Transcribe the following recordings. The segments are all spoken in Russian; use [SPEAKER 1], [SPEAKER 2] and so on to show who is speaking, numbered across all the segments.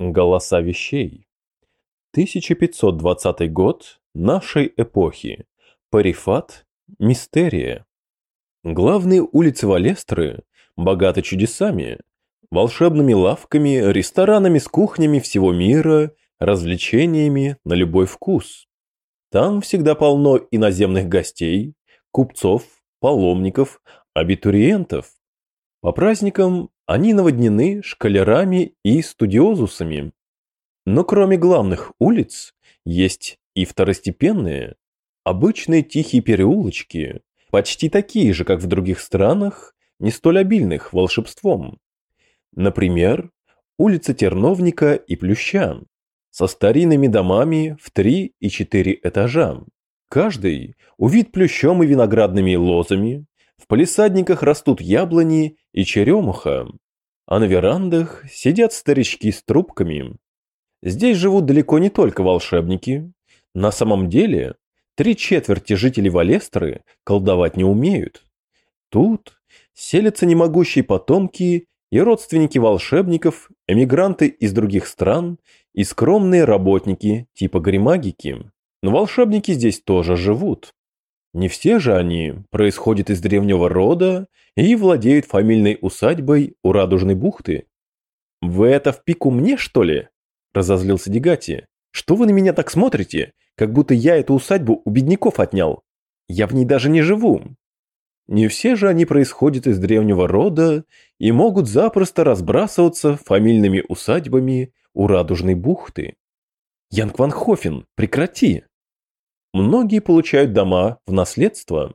[SPEAKER 1] Голоса вещей. 1520 год нашей эпохи. Парифат. Мистерия. Главные улицы Валестры богаты чудесами, волшебными лавками, ресторанами с кухнями всего мира, развлечениями на любой вкус. Там всегда полно иноземных гостей, купцов, паломников, абитуриентов. По праздникам они наводнены шкалерами и студиозусами. Но кроме главных улиц, есть и второстепенные, обычные тихие переулочки, почти такие же, как в других странах, не столь обильных волшебством. Например, улица Терновника и Плюща, со старинными домами в три и четыре этажа. Каждый увид плющом и виноградными лозами, в палисадниках растут яблони и черемуха, а на верандах сидят старички с трубками. Здесь живут далеко не только волшебники. На самом деле, три четверти жителей Валестры колдовать не умеют. Тут селятся немогущие потомки и родственники волшебников, эмигранты из других стран и скромные работники типа гримагики. Но волшебники здесь тоже живут. Не все же они происходят из древнего рода и владеют фамильной усадьбой у Радужной бухты. «Вы это в пику мне, что ли?» – разозлился Дегати. «Что вы на меня так смотрите, как будто я эту усадьбу у бедняков отнял? Я в ней даже не живу». Не все же они происходят из древнего рода и могут запросто разбрасываться фамильными усадьбами у Радужной бухты. Янг Ван прекрати! Многие получают дома в наследство.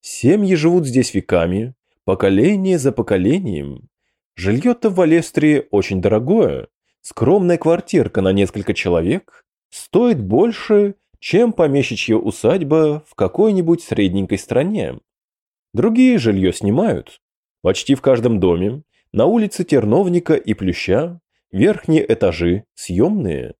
[SPEAKER 1] Семьи живут здесь веками, поколение за поколением. Жилье-то в Валестрии очень дорогое. Скромная квартирка на несколько человек стоит больше, чем помещичья усадьба в какой-нибудь средненькой стране. Другие жилье снимают. Почти в каждом доме, на улице Терновника и Плюща, верхние этажи съемные.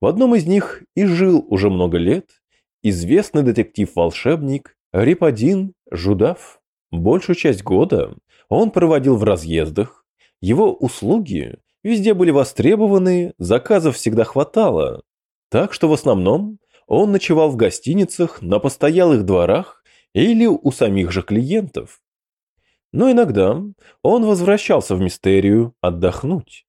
[SPEAKER 1] В одном из них и жил уже много лет известный детектив-волшебник Рипадин Жудав. Большую часть года он проводил в разъездах, его услуги везде были востребованы, заказов всегда хватало, так что в основном он ночевал в гостиницах, на постоялых дворах или у самих же клиентов. Но иногда он возвращался в мистерию отдохнуть,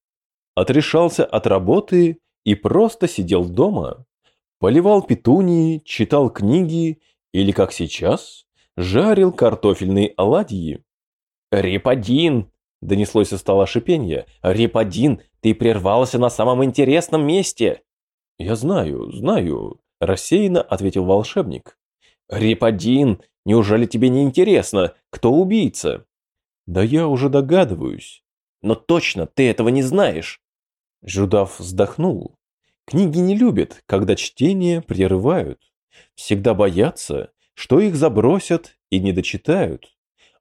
[SPEAKER 1] отрешался от работы и просто сидел дома, Поливал петунии, читал книги или, как сейчас, жарил картофельные оладьи. «Репадин!» – донеслось со стола шипенье. «Репадин, ты прервался на самом интересном месте!» «Я знаю, знаю», – рассеянно ответил волшебник. «Репадин, неужели тебе не интересно, кто убийца?» «Да я уже догадываюсь». «Но точно ты этого не знаешь!» Жудав вздохнул. Книги не любят, когда чтение прерывают. Всегда боятся, что их забросят и не дочитают.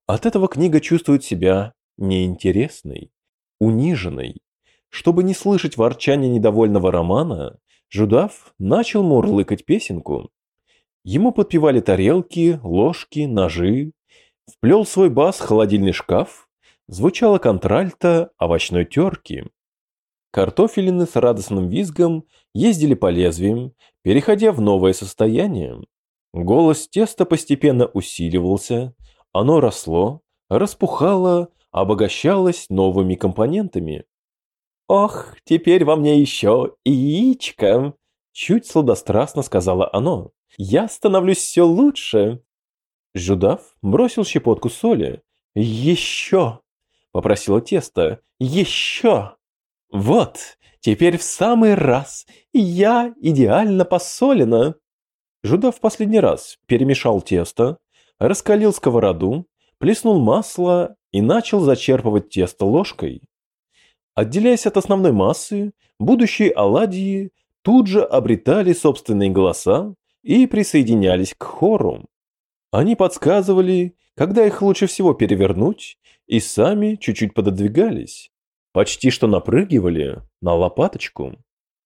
[SPEAKER 1] От этого книга чувствует себя неинтересной, униженной. Чтобы не слышать ворчания недовольного романа, Жудав начал мурлыкать песенку. Ему подпевали тарелки, ложки, ножи. Вплел свой бас холодильный шкаф. Звучала контральта овощной терки. Картофелины с радостным визгом ездили по лезвиям, переходя в новое состояние. Голос теста постепенно усиливался, оно росло, распухало, обогащалось новыми компонентами. «Ох, теперь во мне еще яичко!» Чуть сладострастно сказала оно. «Я становлюсь все лучше!» Жудав бросил щепотку соли. «Еще!» — попросила тесто. «Еще!» «Вот, теперь в самый раз, я идеально посолена!» Жуда в последний раз перемешал тесто, раскалил сковороду, плеснул масло и начал зачерпывать тесто ложкой. Отделяясь от основной массы, будущие оладьи тут же обретали собственные голоса и присоединялись к хору. Они подсказывали, когда их лучше всего перевернуть, и сами чуть-чуть пододвигались. Почти что напрыгивали на лопаточку.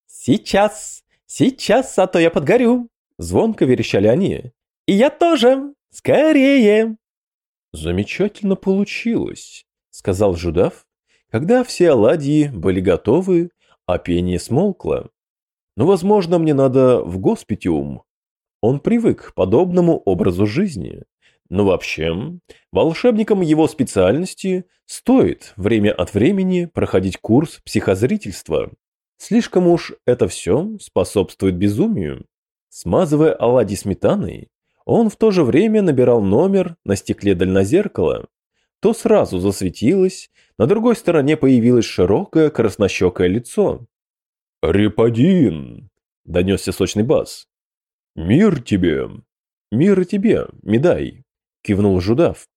[SPEAKER 1] «Сейчас! Сейчас, а то я подгорю!» Звонко верещали они. «И я тоже! Скорее!» «Замечательно получилось», — сказал Жудав, когда все оладьи были готовы, а пение смолкло. Но, возможно, мне надо в госпитиум. Он привык к подобному образу жизни. Но вообще, волшебникам его специальности стоит время от времени проходить курс психозрительства. Слишком уж это все способствует безумию. Смазывая оладьи сметаной, он в то же время набирал номер на стекле дальнозеркала. То сразу засветилось, на другой стороне появилось широкое краснощекое лицо. «Репадин!» – донесся сочный бас. «Мир тебе!» «Мир тебе, Медай!» – кивнул Жудав.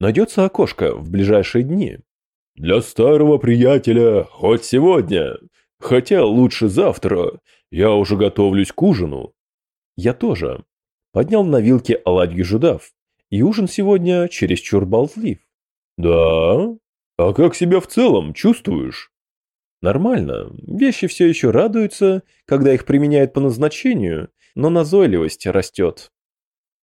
[SPEAKER 1] «Найдется окошко в ближайшие дни». «Для старого приятеля хоть сегодня, хотя лучше завтра. Я уже готовлюсь к ужину». «Я тоже». Поднял на вилке оладьи Жудав. И ужин сегодня чересчур болтлив. «Да? А как себя в целом чувствуешь?» Нормально. Вещи все еще радуются, когда их применяют по назначению, но назойливость растет.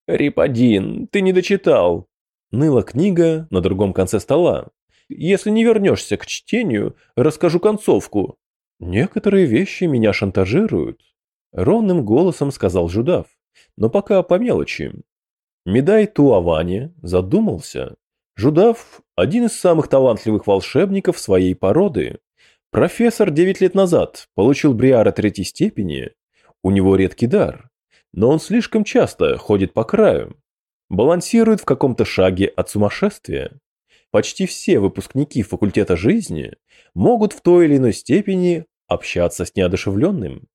[SPEAKER 1] «Рипадин, ты не дочитал!» Ныла книга на другом конце стола. «Если не вернешься к чтению, расскажу концовку». «Некоторые вещи меня шантажируют», — ровным голосом сказал Жудав, но пока по мелочи. Медай Туавани задумался. Жудав – один из самых талантливых волшебников своей породы. Профессор 9 лет назад получил Бриара третьей степени. У него редкий дар, но он слишком часто ходит по краю. Балансирует в каком-то шаге от сумасшествия. Почти все выпускники факультета жизни могут в той или иной степени общаться с неодушевленным.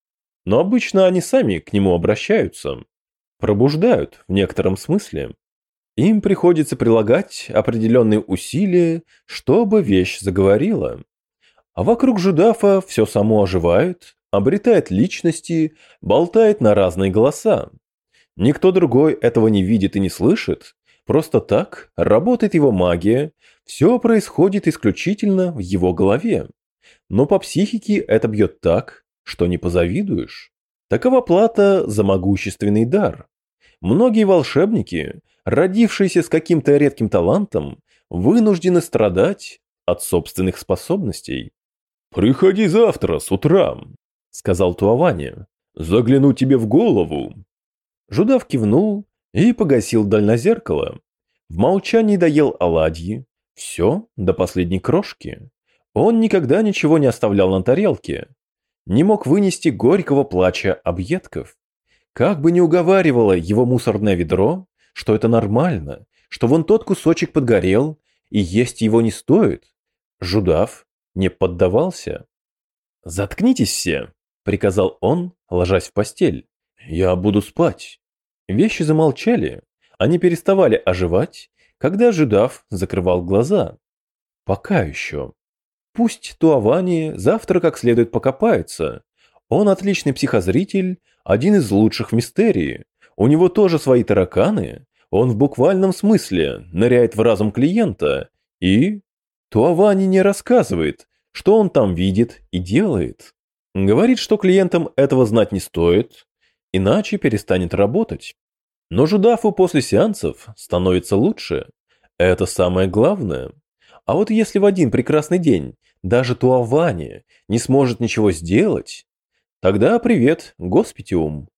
[SPEAKER 1] Но обычно они сами к нему обращаются. Пробуждают в некотором смысле. Им приходится прилагать определенные усилия, чтобы вещь заговорила. А вокруг Жудафа все само оживает, обретает личности, болтает на разные голоса. Никто другой этого не видит и не слышит. Просто так работает его магия, все происходит исключительно в его голове. Но по психике это бьет так, что не позавидуешь. Такова плата за могущественный дар. Многие волшебники, родившиеся с каким-то редким талантом, вынуждены страдать от собственных способностей. «Приходи завтра с утра», — сказал Туавани. «Загляну тебе в голову». Жудав кивнул и погасил дальнозеркало. В молчании доел оладьи. Все до последней крошки. Он никогда ничего не оставлял на тарелке. Не мог вынести горького плача объедков. Как бы ни уговаривало его мусорное ведро, что это нормально, что вон тот кусочек подгорел, и есть его не стоит, Жудав не поддавался. «Заткнитесь все», — приказал он, ложась в постель. «Я буду спать». Вещи замолчали, они переставали оживать, когда Жидав закрывал глаза. Пока еще. Пусть Туавани завтра как следует покопается. Он отличный психозритель, один из лучших в мистерии. У него тоже свои тараканы. Он в буквальном смысле ныряет в разум клиента и Туавани не рассказывает, что он там видит и делает. Говорит, что клиентам этого знать не стоит, иначе перестанет работать. Но Жудафу после сеансов становится лучше. Это самое главное. А вот если в один прекрасный день даже Туавани не сможет ничего сделать, тогда привет, госпитиум.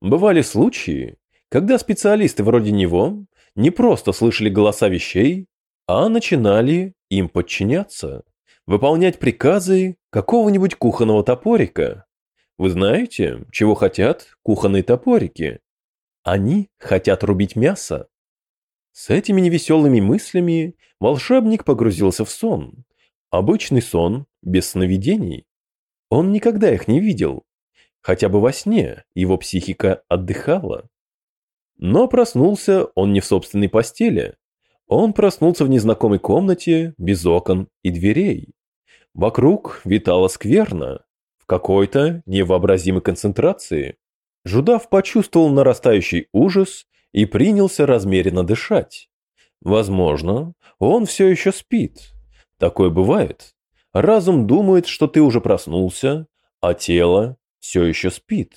[SPEAKER 1] Бывали случаи, когда специалисты вроде него не просто слышали голоса вещей, а начинали им подчиняться, выполнять приказы какого-нибудь кухонного топорика. Вы знаете, чего хотят кухонные топорики? Они хотят рубить мясо. С этими невеселыми мыслями волшебник погрузился в сон. Обычный сон, без сновидений. Он никогда их не видел. Хотя бы во сне его психика отдыхала. Но проснулся он не в собственной постели, он проснулся в незнакомой комнате, без окон и дверей. Вокруг витало скверно, в какой-то невообразимой концентрации. Жудав почувствовал нарастающий ужас и принялся размеренно дышать. Возможно, он все еще спит. Такое бывает. Разум думает, что ты уже проснулся, а тело все еще спит.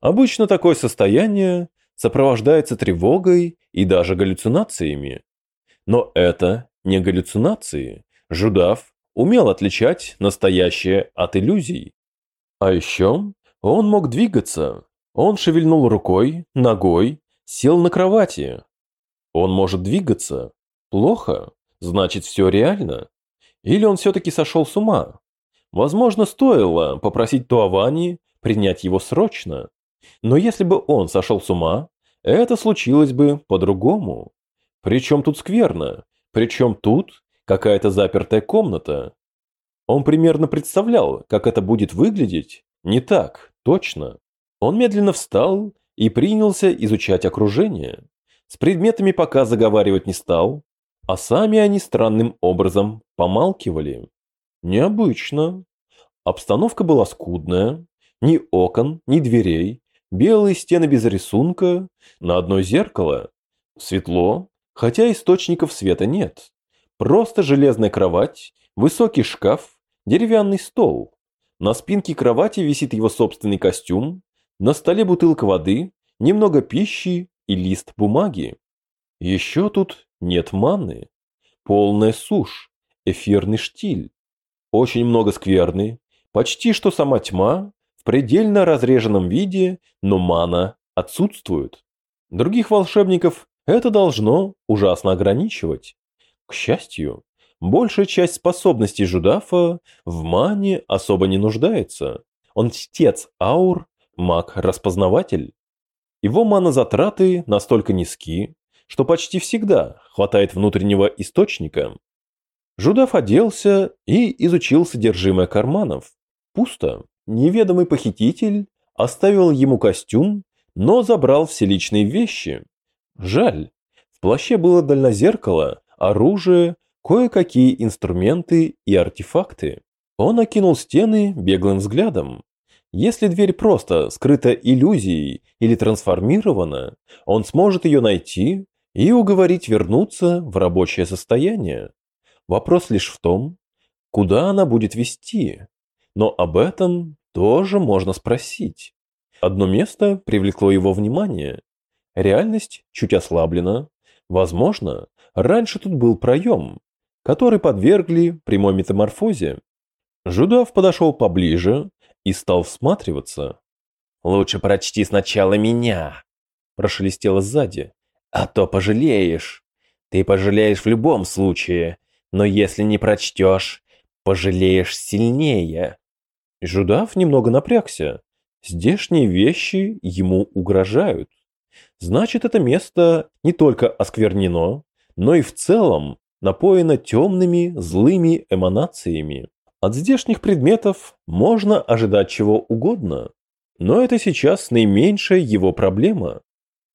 [SPEAKER 1] Обычно такое состояние сопровождается тревогой и даже галлюцинациями. Но это не галлюцинации. Жудав умел отличать настоящее от иллюзий. А еще он мог двигаться. Он шевельнул рукой, ногой, сел на кровати. Он может двигаться. Плохо. Значит, все реально. Или он все-таки сошел с ума. Возможно, стоило попросить Туавани принять его срочно. Но если бы он сошел с ума, это случилось бы по-другому. Причем тут скверно? Причем тут какая-то запертая комната? Он примерно представлял, как это будет выглядеть. Не так, точно. Он медленно встал и принялся изучать окружение. С предметами пока заговаривать не стал, а сами они странным образом помалкивали. Необычно. Обстановка была скудная. Ни окон, ни дверей. Белые стены без рисунка. На одно зеркало. Светло, хотя источников света нет. Просто железная кровать, высокий шкаф, деревянный стол. На спинке кровати висит его собственный костюм. На столе бутылка воды, немного пищи и лист бумаги. Еще тут нет манны. Полная сушь, эфирный штиль. Очень много скверны, почти что сама тьма, в предельно разреженном виде, но мана отсутствует. Других волшебников это должно ужасно ограничивать. К счастью, большая часть способностей Жудафа в мане особо не нуждается. Он чтец аур, маг-распознаватель. Его мана-затраты настолько низки, что почти всегда хватает внутреннего источника. Жудав оделся и изучил содержимое карманов. Пусто. Неведомый похититель оставил ему костюм, но забрал все личные вещи. Жаль. В плаще было дальнозеркало, оружие, кое-какие инструменты и артефакты. Он окинул стены беглым взглядом. Если дверь просто скрыта иллюзией или трансформирована, он сможет ее найти и уговорить вернуться в рабочее состояние. Вопрос лишь в том, куда она будет вести. Но об этом тоже можно спросить. Одно место привлекло его внимание. Реальность чуть ослаблена. Возможно, раньше тут был проем, который подвергли прямой метаморфозе. Жудав подошел поближе и стал всматриваться. «Лучше прочти сначала меня», – прошелестело сзади. «А то пожалеешь. Ты пожалеешь в любом случае, но если не прочтешь, пожалеешь сильнее». Жудав немного напрягся. Здешние вещи ему угрожают. Значит, это место не только осквернено, но и в целом напоено темными, злыми эманациями. От здешних предметов можно ожидать чего угодно, но это сейчас наименьшая его проблема.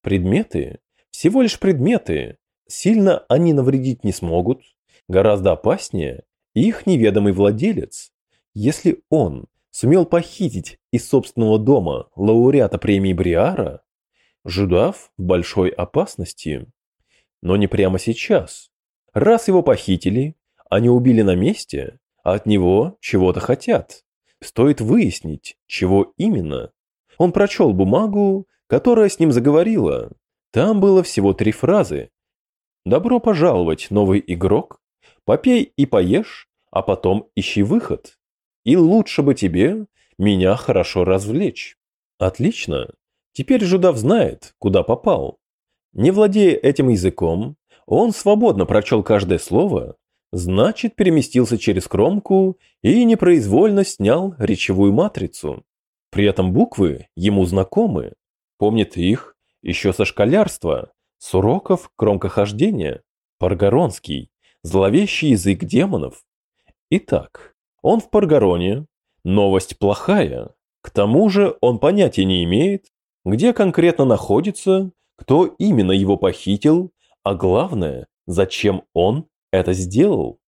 [SPEAKER 1] Предметы – всего лишь предметы, сильно они навредить не смогут, гораздо опаснее их неведомый владелец. Если он сумел похитить из собственного дома лауреата премии Бриара, Жудав большой опасности. Но не прямо сейчас. Раз его похитили, они убили на месте, от него чего-то хотят. Стоит выяснить, чего именно. Он прочел бумагу, которая с ним заговорила. Там было всего три фразы. «Добро пожаловать, новый игрок. Попей и поешь, а потом ищи выход. И лучше бы тебе меня хорошо развлечь». Отлично. Теперь Жудав знает, куда попал. Не владея этим языком, он свободно прочел каждое слово значит переместился через кромку и непроизвольно снял речевую матрицу. При этом буквы ему знакомы, помнит их еще со школярства, с уроков кромкохождения, Паргоронский, зловещий язык демонов. Итак, он в Паргороне, новость плохая, к тому же он понятия не имеет, где конкретно находится, кто именно его похитил, а главное, зачем он это сделал.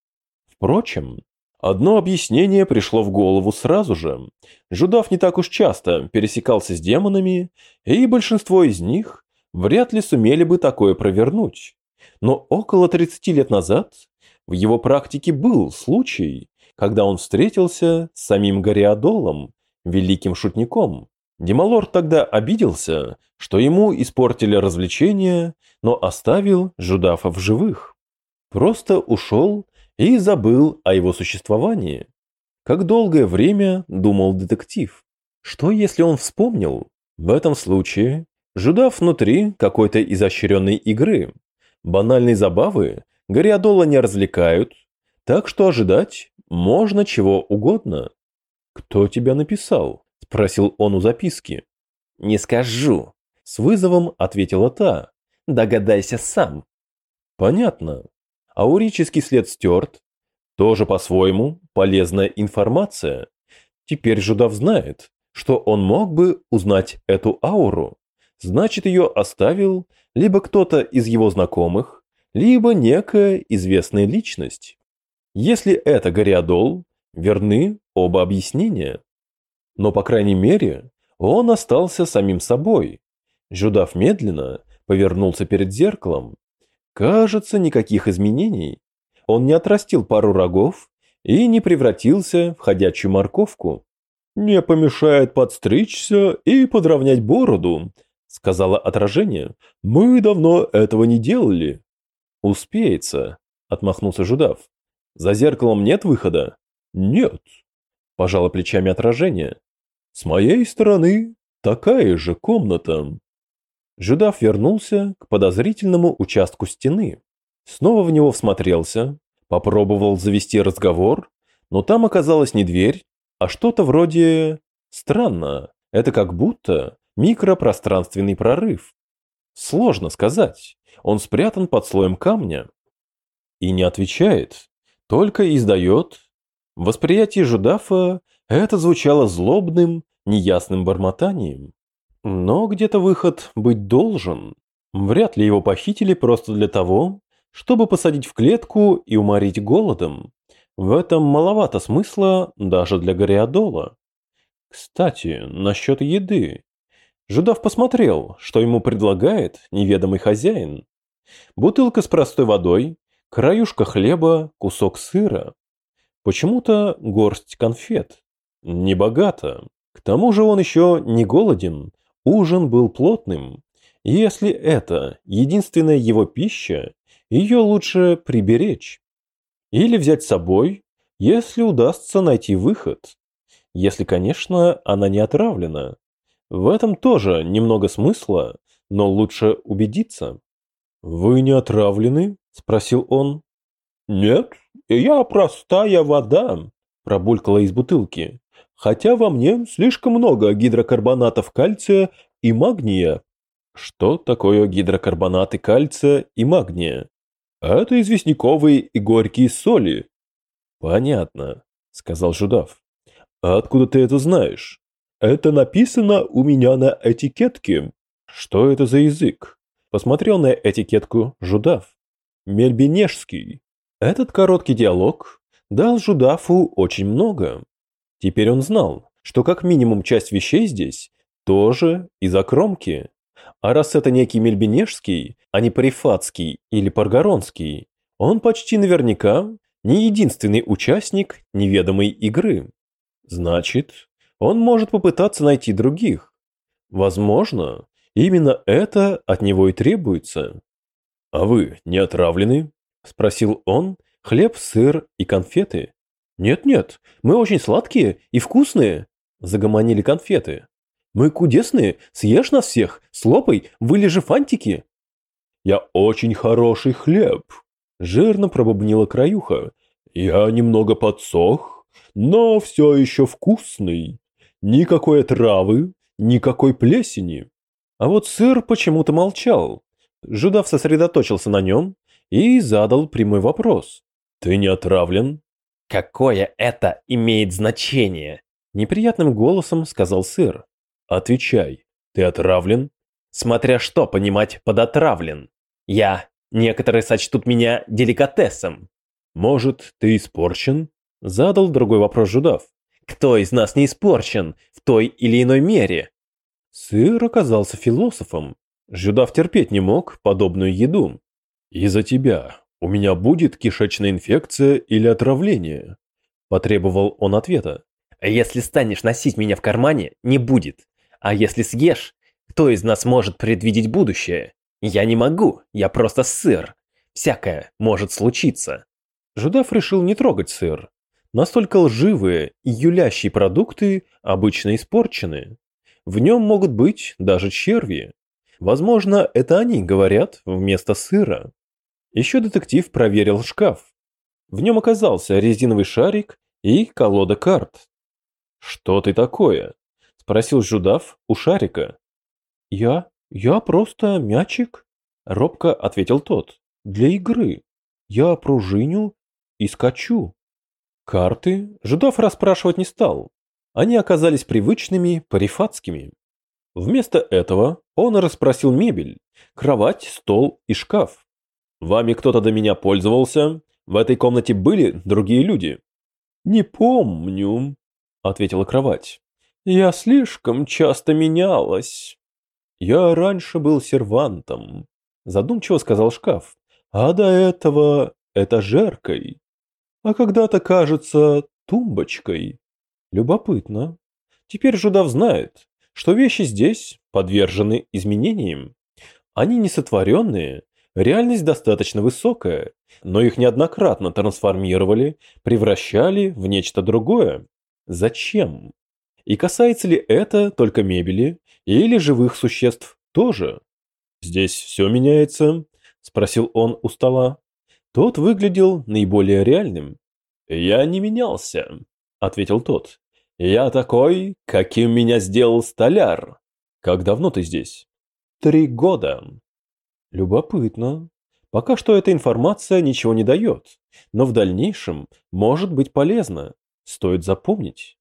[SPEAKER 1] Впрочем, одно объяснение пришло в голову сразу же. Жудав не так уж часто пересекался с демонами, и большинство из них вряд ли сумели бы такое провернуть. Но около 30 лет назад в его практике был случай, когда он встретился с самим Гориадолом, великим шутником. Демалор тогда обиделся, что ему испортили развлечения, но оставил Жудафа в живых. Просто ушел и забыл о его существовании. Как долгое время думал детектив. Что если он вспомнил? В этом случае Жудав внутри какой-то изощренной игры. Банальные забавы Гориадола не развлекают, так что ожидать можно чего угодно. «Кто тебя написал?» – спросил он у записки.
[SPEAKER 2] «Не скажу», –
[SPEAKER 1] с вызовом ответила та.
[SPEAKER 2] «Догадайся сам».
[SPEAKER 1] «Понятно. Аурический след стерт. Тоже по-своему полезная информация. Теперь Жудав знает, что он мог бы узнать эту ауру. Значит, ее оставил либо кто-то из его знакомых, либо некая известная личность. Если это Гориадол, верны оба объяснения. Но, по крайней мере, он остался самим собой. Жудав медленно повернулся перед зеркалом. Кажется, никаких изменений. Он не отрастил пару рогов и не превратился в ходячую морковку. «Не помешает подстричься и подровнять бороду», — сказала отражение. «Мы давно этого не делали». «Успеется», — отмахнулся Жудав. «За зеркалом нет выхода?» «Нет», — пожало плечами отражение. «С моей стороны такая же комната». Жудав вернулся к подозрительному участку стены. Снова в него всмотрелся, попробовал завести разговор, но там оказалась не дверь, а что-то вроде... Странно, это как будто микропространственный прорыв. Сложно сказать, он спрятан под слоем камня. И не отвечает, только издает. В восприятии Жудафа это звучало злобным, неясным бормотанием. Но где-то выход быть должен. Вряд ли его похитили просто для того, чтобы посадить в клетку и уморить голодом. В этом маловато смысла даже для Гориадола. Кстати, насчет еды. Жудав посмотрел, что ему предлагает неведомый хозяин. Бутылка с простой водой, краюшка хлеба, кусок сыра. Почему-то горсть конфет. Небогато. К тому же он еще не голоден, ужин был плотным. Если это единственная его пища, ее лучше приберечь. Или взять с собой, если удастся найти выход. Если, конечно, она не отравлена. В этом тоже немного смысла, но лучше убедиться. «Вы не отравлены?» – спросил он. «Нет, я простая вода», – пробулькала из бутылки. «Хотя во мне слишком много гидрокарбонатов кальция и магния». Что такое гидрокарбонаты кальция и магния? Это известняковые и горькие соли. Понятно, сказал Жудав. А откуда ты это знаешь? Это написано у меня на этикетке. Что это за язык? Посмотрел на этикетку Жудав. Мельбинежский. Этот короткий диалог дал Жудафу очень много. Теперь он знал, что как минимум часть вещей здесь тоже из-за кромки. А раз это некий Мельбинежский, а не Парифатский или Паргоронский, он почти наверняка не единственный участник неведомой игры. Значит, он может попытаться найти других. Возможно, именно это от него и требуется. «А вы не отравлены?» – спросил он. «Хлеб, сыр и конфеты?» «Нет-нет, мы очень сладкие и вкусные», – загомонили конфеты. Мы кудесные, съешь нас всех, слопай, вылежи фантики. Я очень хороший хлеб, жирно пробубнила краюха. Я немного подсох, но все еще вкусный. Никакой травы, никакой плесени. А вот сыр почему-то молчал. Жудав сосредоточился на нем и задал прямой вопрос. «Ты не отравлен?»
[SPEAKER 2] «Какое это имеет значение?»
[SPEAKER 1] Неприятным голосом сказал сыр. Отвечай, ты отравлен?
[SPEAKER 2] Смотря что понимать под отравлен. Я. Некоторые сочтут меня деликатесом.
[SPEAKER 1] Может, ты испорчен? Задал другой вопрос Жудав.
[SPEAKER 2] Кто из нас не испорчен в той или иной мере?
[SPEAKER 1] Сыр оказался философом. Жудав терпеть не мог подобную еду. Из-за тебя у меня будет кишечная инфекция или отравление? Потребовал он ответа.
[SPEAKER 2] Если станешь носить меня в кармане, не будет. А если съешь, кто из нас может предвидеть будущее? Я не могу, я просто сыр. Всякое может случиться.
[SPEAKER 1] Жудав решил не трогать сыр. Настолько лживые и юлящие продукты обычно испорчены. В нем могут быть даже черви. Возможно, это они говорят вместо сыра. Еще детектив проверил шкаф. В нем оказался резиновый шарик и колода карт. «Что ты такое?» – спросил Жудав у шарика. «Я? Я просто мячик?» – робко ответил тот. «Для игры. Я пружиню и скачу». Карты Жудав расспрашивать не стал. Они оказались привычными, парифатскими. Вместо этого он расспросил мебель, кровать, стол и шкаф. «Вами кто-то до меня пользовался? В этой комнате были другие люди?» «Не помню», — ответила кровать. «Я слишком часто менялась». «Я раньше был сервантом», — задумчиво сказал шкаф. «А до этого этажеркой. А когда-то, кажется, тумбочкой». Любопытно. Теперь Жудав знает, что вещи здесь подвержены изменениям. Они не сотворенные, реальность достаточно высокая, но их неоднократно трансформировали, превращали в нечто другое. Зачем? И касается ли это только мебели или живых существ тоже? «Здесь все меняется?» – спросил он у стола. Тот выглядел наиболее реальным. «Я не менялся», — ответил тот. «Я такой, каким меня сделал столяр. Как давно ты здесь?» «Три года». «Любопытно. Пока что эта информация ничего не дает, но в дальнейшем может быть полезна. Стоит запомнить».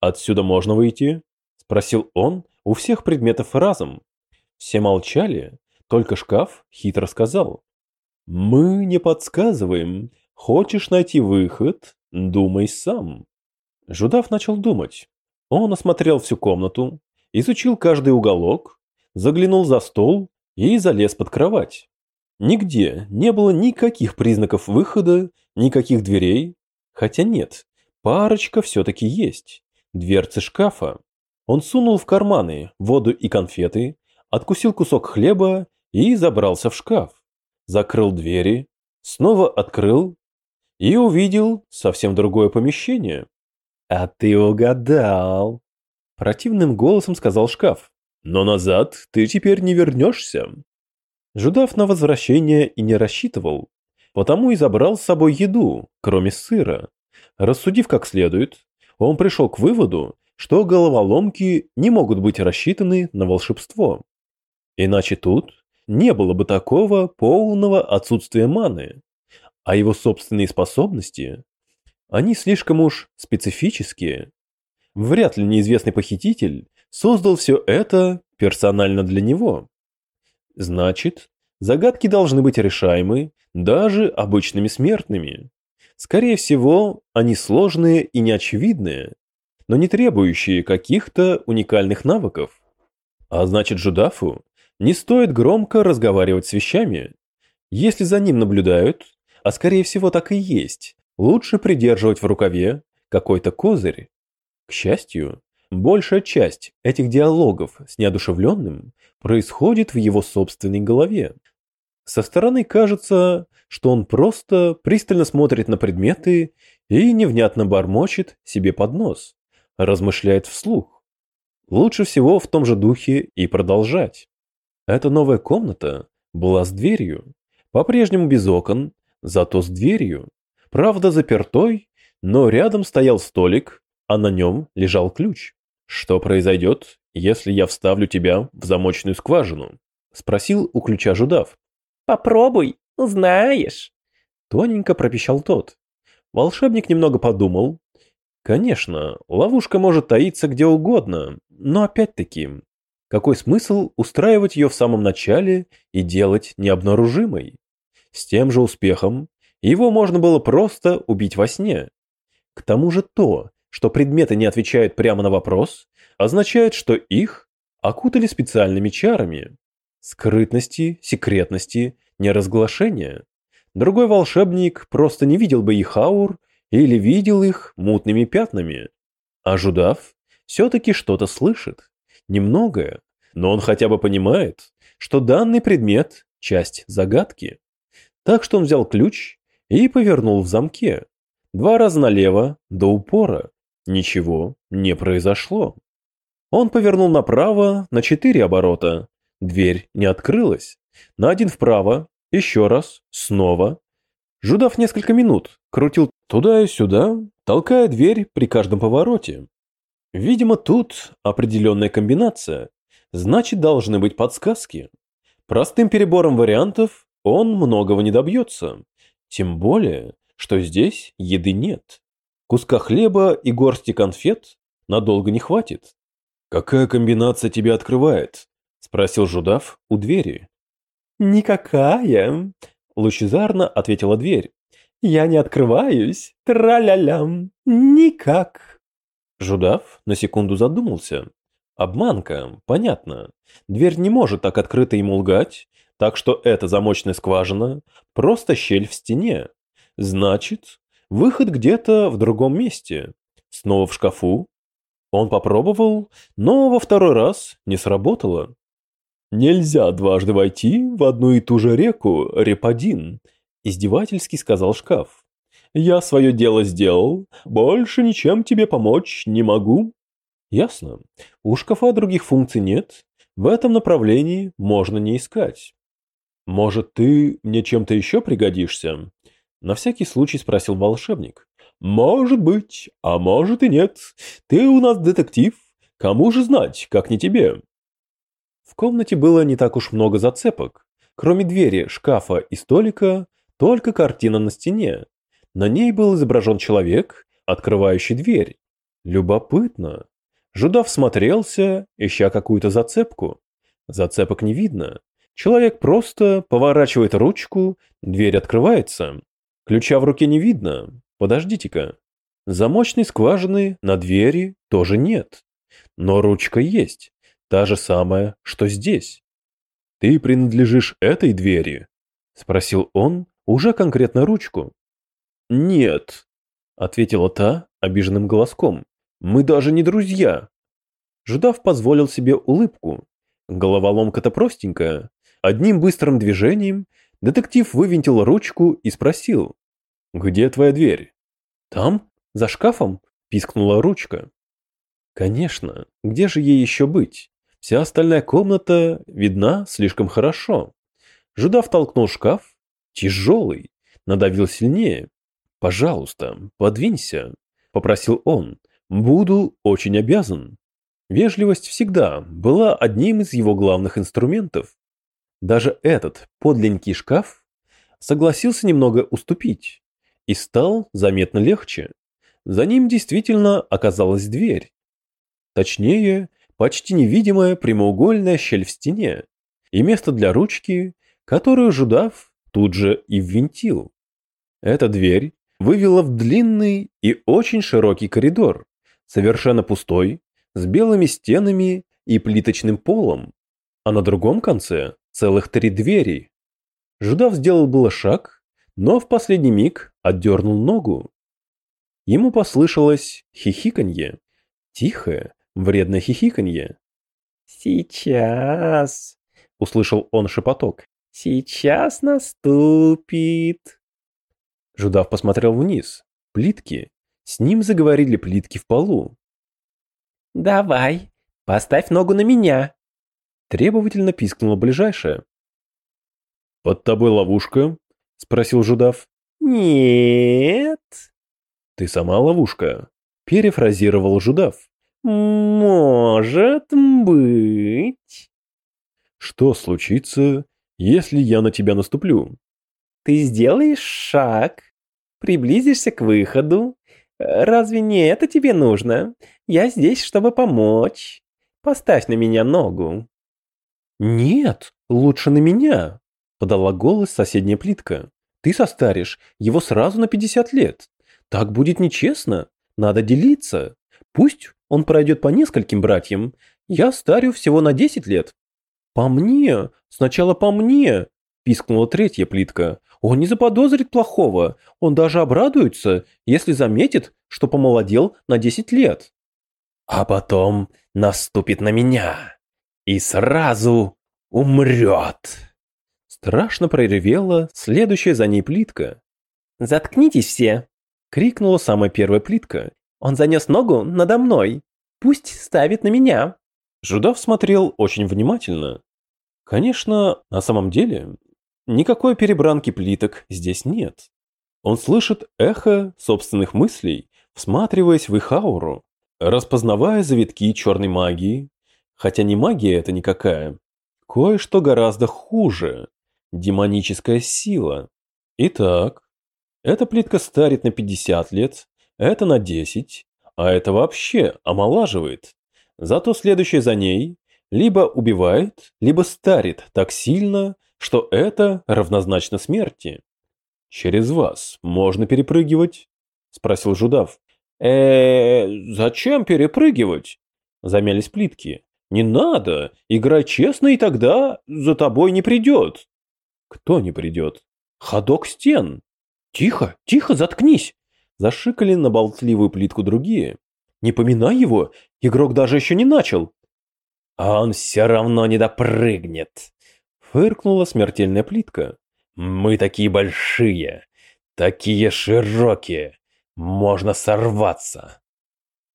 [SPEAKER 1] «Отсюда можно выйти?» — спросил он у всех предметов разом. Все молчали, только шкаф хитро сказал. «Мы не подсказываем. Хочешь найти выход? Думай сам». Жудав начал думать. Он осмотрел всю комнату, изучил каждый уголок, заглянул за стол и залез под кровать. Нигде не было никаких признаков выхода, никаких дверей. Хотя нет, парочка все-таки есть. Дверцы шкафа. Он сунул в карманы воду и конфеты, откусил кусок хлеба и забрался в шкаф. Закрыл двери, снова открыл и увидел совсем другое помещение. «А ты угадал!» Противным голосом сказал шкаф. «Но назад ты теперь не вернешься!» Жудав на возвращение и не рассчитывал, потому и забрал с собой еду, кроме сыра. Рассудив как следует, он пришел к выводу, что головоломки не могут быть рассчитаны на волшебство. Иначе тут не было бы такого полного отсутствия маны, а его собственные способности они слишком уж специфические. Вряд ли неизвестный похититель создал все это персонально для него. Значит, загадки должны быть решаемы даже обычными смертными. Скорее всего, они сложные и неочевидные, но не требующие каких-то уникальных навыков. А значит, Жудафу не стоит громко разговаривать с вещами. Если за ним наблюдают, а скорее всего так и есть, лучше придерживать в рукаве какой-то козырь. К счастью, большая часть этих диалогов с неодушевленным происходит в его собственной голове. Со стороны кажется, что он просто пристально смотрит на предметы и невнятно бормочет себе под нос, размышляет вслух. Лучше всего в том же духе и продолжать. Эта новая комната была с дверью, по-прежнему без окон, зато с дверью. Правда, запертой, но рядом стоял столик, а на нем лежал ключ. «Что произойдет, если я вставлю тебя в замочную скважину?» – спросил у ключа Жудав.
[SPEAKER 2] «Попробуй, узнаешь», – тоненько пропищал тот. Волшебник немного подумал. Конечно, ловушка может таиться где угодно, но опять-таки, какой смысл устраивать ее в самом начале и делать необнаружимой? С тем же успехом его можно было просто убить во сне. К тому же то, что предметы не отвечают прямо на вопрос, означает, что их окутали специальными чарами. Скрытности, секретности, неразглашения. Другой волшебник просто не видел бы их аур или видел их мутными пятнами. А Жудав все-таки что-то слышит. Немногое, но он хотя бы понимает, что данный предмет – часть загадки. Так что он взял ключ и повернул в замке. Два раза налево, до упора. Ничего не произошло. Он повернул направо на четыре оборота. Дверь не открылась. На один вправо, еще раз, снова. Жудав несколько минут крутил туда и сюда, толкая дверь при каждом повороте. Видимо, тут определенная комбинация, значит, должны быть подсказки. Простым перебором вариантов он многого не добьется. Тем более, что здесь еды нет. Куска хлеба и горсти конфет надолго не хватит. «Какая комбинация тебя открывает?» – спросил Жудав у двери.
[SPEAKER 3] «Никакая», – лучезарно ответила дверь. «Я не открываюсь, тра-ля-лям, никак».
[SPEAKER 2] Жудав на секунду задумался. Обманка, понятно. Дверь не может так открыто ему лгать, так что эта замочная скважина – просто щель в стене. Значит, выход где-то в другом месте. Снова в шкафу, он попробовал, но во второй раз не сработало. «Нельзя дважды войти в одну и ту же реку, Репадин», – издевательски сказал шкаф. «Я свое дело сделал, больше ничем тебе помочь не могу». «Ясно. У шкафа других функций нет, в этом направлении можно не искать». «Может, ты мне чем-то еще пригодишься?» На всякий случай спросил волшебник. «Может быть, а может и нет. Ты у нас детектив. Кому же знать, как не тебе?» В комнате было не так уж много зацепок. Кроме двери, шкафа и столика, только картина на стене. На ней был изображен человек, открывающий дверь. Любопытно. Жудав смотрелся, ища какую-то зацепку. Зацепок не видно. Человек просто поворачивает ручку, дверь открывается. Ключа в руке не видно, Подождите-ка. Замочной скважины на двери тоже нет. Но ручка есть. Та же самая, что здесь. «Ты принадлежишь этой двери?» – спросил он уже конкретно ручку. «Нет», – ответила та обиженным голоском. «Мы даже не друзья». Ждав позволил себе улыбку. Головоломка-то простенькая. Одним быстрым движением детектив вывинтил ручку и спросил. «Где твоя дверь?» «Там, за шкафом?» – пискнула ручка. «Конечно, где же ей еще быть? Вся остальная комната видна слишком хорошо». Жудав толкнул шкаф. Тяжелый. Надавил сильнее. «Пожалуйста, подвинься», – попросил он. «Буду очень обязан». Вежливость всегда была одним из его главных инструментов. Даже этот подленький шкаф согласился немного уступить и стал заметно легче. За ним действительно оказалась дверь. Точнее, почти невидимая прямоугольная щель в стене и место для ручки, которую Жудав тут же и ввинтил. Эта дверь вывела в длинный и очень широкий коридор, совершенно пустой, с белыми стенами и плиточным полом, а на другом конце целых три двери. Жудав сделал было шаг, но в последний миг отдернул ногу. Ему послышалось хихиканье, тихое, вредное хихиканье.
[SPEAKER 3] «Сейчас!» — услышал он шепоток. «Сейчас наступит!»
[SPEAKER 2] Жудав посмотрел вниз. Плитки. С ним заговорили плитки в полу.
[SPEAKER 3] «Давай, поставь ногу на меня!»
[SPEAKER 2] Требовательно пискнула ближайшая. «Под тобой ловушка, спросил Жудав.
[SPEAKER 3] Нет.
[SPEAKER 2] Ты сама ловушка, перефразировал Жудав.
[SPEAKER 3] Может быть.
[SPEAKER 2] Что случится, если я на тебя наступлю?
[SPEAKER 3] Ты сделаешь шаг, приблизишься к выходу. Разве не это тебе нужно? Я здесь, чтобы помочь. Поставь на меня ногу.
[SPEAKER 2] Нет, лучше на меня, подала голос соседняя плитка. Ты состаришь его сразу на 50 лет. Так будет нечестно. Надо делиться. Пусть он пройдет по нескольким братьям. Я старю всего на 10 лет. По мне, сначала по мне, пискнула третья плитка. Он не заподозрит плохого. Он даже обрадуется, если заметит, что помолодел на 10 лет. А потом наступит на меня и сразу умрет. Страшно проревела следующая за ней плитка.
[SPEAKER 3] «Заткнитесь все!»
[SPEAKER 2] Крикнула самая первая плитка. «Он занес ногу надо мной! Пусть ставит на меня!» Жудав смотрел очень внимательно. Конечно, на самом деле, никакой перебранки плиток здесь нет. Он слышит эхо собственных мыслей, всматриваясь в их ауру, распознавая завитки черной магии, хотя не магия это никакая, кое-что гораздо хуже – демоническая сила. Итак, эта плитка старит на 50 лет, это на 10, а это вообще омолаживает. Зато следующее за ней либо убивает, либо старит так сильно, что это равнозначно смерти. «Через вас можно перепрыгивать?» – спросил Жудав. э зачем перепрыгивать?» – замялись плитки. «Не надо, играй честно, и тогда за тобой не придет». «Кто не придет?» «Ходок стен». «Тихо, тихо, заткнись!» Зашикали на болтливую плитку другие. «Не поминай его, игрок даже еще не начал».
[SPEAKER 3] «А он все равно не допрыгнет», — фыркнула смертельная плитка. Мы такие большие, такие широкие, можно сорваться.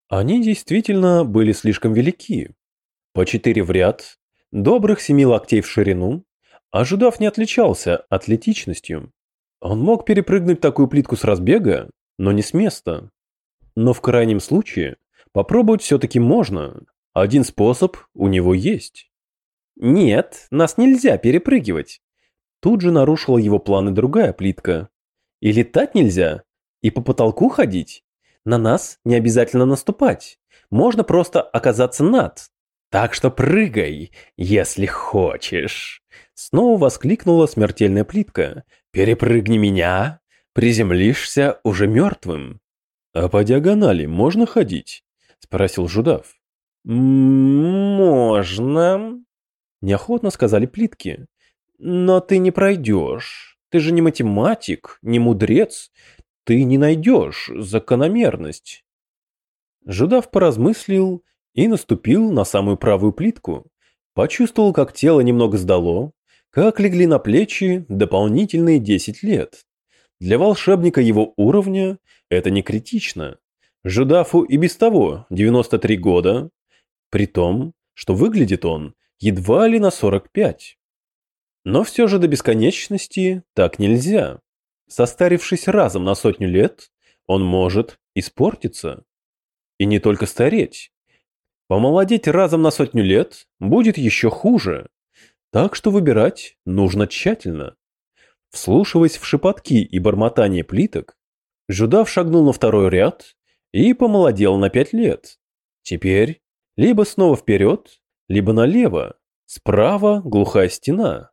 [SPEAKER 2] Они действительно были слишком велики. По четыре в ряд, добрых семи локтей в ширину, Жудав не отличался атлетичностью. Он мог перепрыгнуть такую плитку с разбега, но не с места. Но в крайнем случае попробовать все-таки можно. Один способ у него есть. Нет, нас нельзя перепрыгивать. Тут же нарушила его планы другая плитка. И летать нельзя, и по потолку ходить. На нас не обязательно наступать. Можно просто оказаться над. Так что прыгай, если хочешь. Снова воскликнула смертельная плитка. Перепрыгни меня, приземлишься уже мертвым. А по диагонали можно ходить? Спросил Жудав.
[SPEAKER 3] Можно,
[SPEAKER 2] неохотно сказали плитки. Но ты не пройдешь. Ты же не математик, не мудрец. Ты не найдешь закономерность. Жудав поразмыслил и наступил на самую правую плитку. Почувствовал, как тело немного сдало, как легли на плечи дополнительные 10 лет. Для волшебника его уровня это не критично. Жудафу и без того 93 года, при том, что выглядит он едва ли на 45. Но все же до бесконечности так нельзя. Состарившись разом на сотню лет, он может испортиться. И не только стареть. Помолодеть разом на сотню лет будет еще хуже. Так что выбирать нужно тщательно. Вслушиваясь в шепотки и бормотание плиток, Жудав шагнул на второй ряд и помолодел на пять лет. Теперь либо снова вперед, либо налево. Справа глухая стена.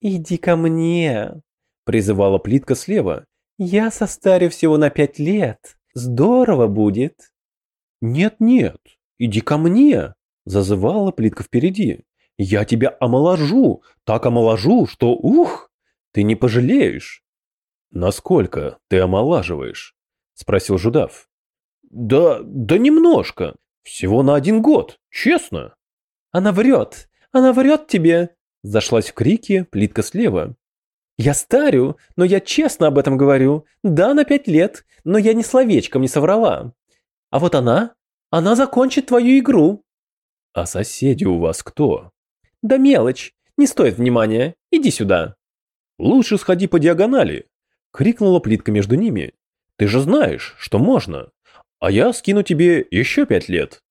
[SPEAKER 3] «Иди ко мне!» – призывала плитка слева. «Я состарю всего на пять лет. Здорово будет!»
[SPEAKER 2] «Нет-нет, иди ко мне!» – зазывала плитка впереди. «Я тебя омоложу, так омоложу, что ух! Ты не пожалеешь!» «Насколько ты омолаживаешь?» – спросил Жудав. «Да, да немножко. Всего на один год, честно».
[SPEAKER 3] «Она врет! Она врет тебе!» Зашлась в крике плитка слева. «Я старю, но я честно об этом говорю. Да, на пять лет, но я ни словечком не соврала. А вот она, она закончит твою игру».
[SPEAKER 2] «А соседи у вас кто?»
[SPEAKER 3] «Да мелочь, не стоит внимания. Иди сюда».
[SPEAKER 2] «Лучше сходи по диагонали», — крикнула плитка между ними. «Ты же знаешь, что можно. А я скину тебе еще пять лет».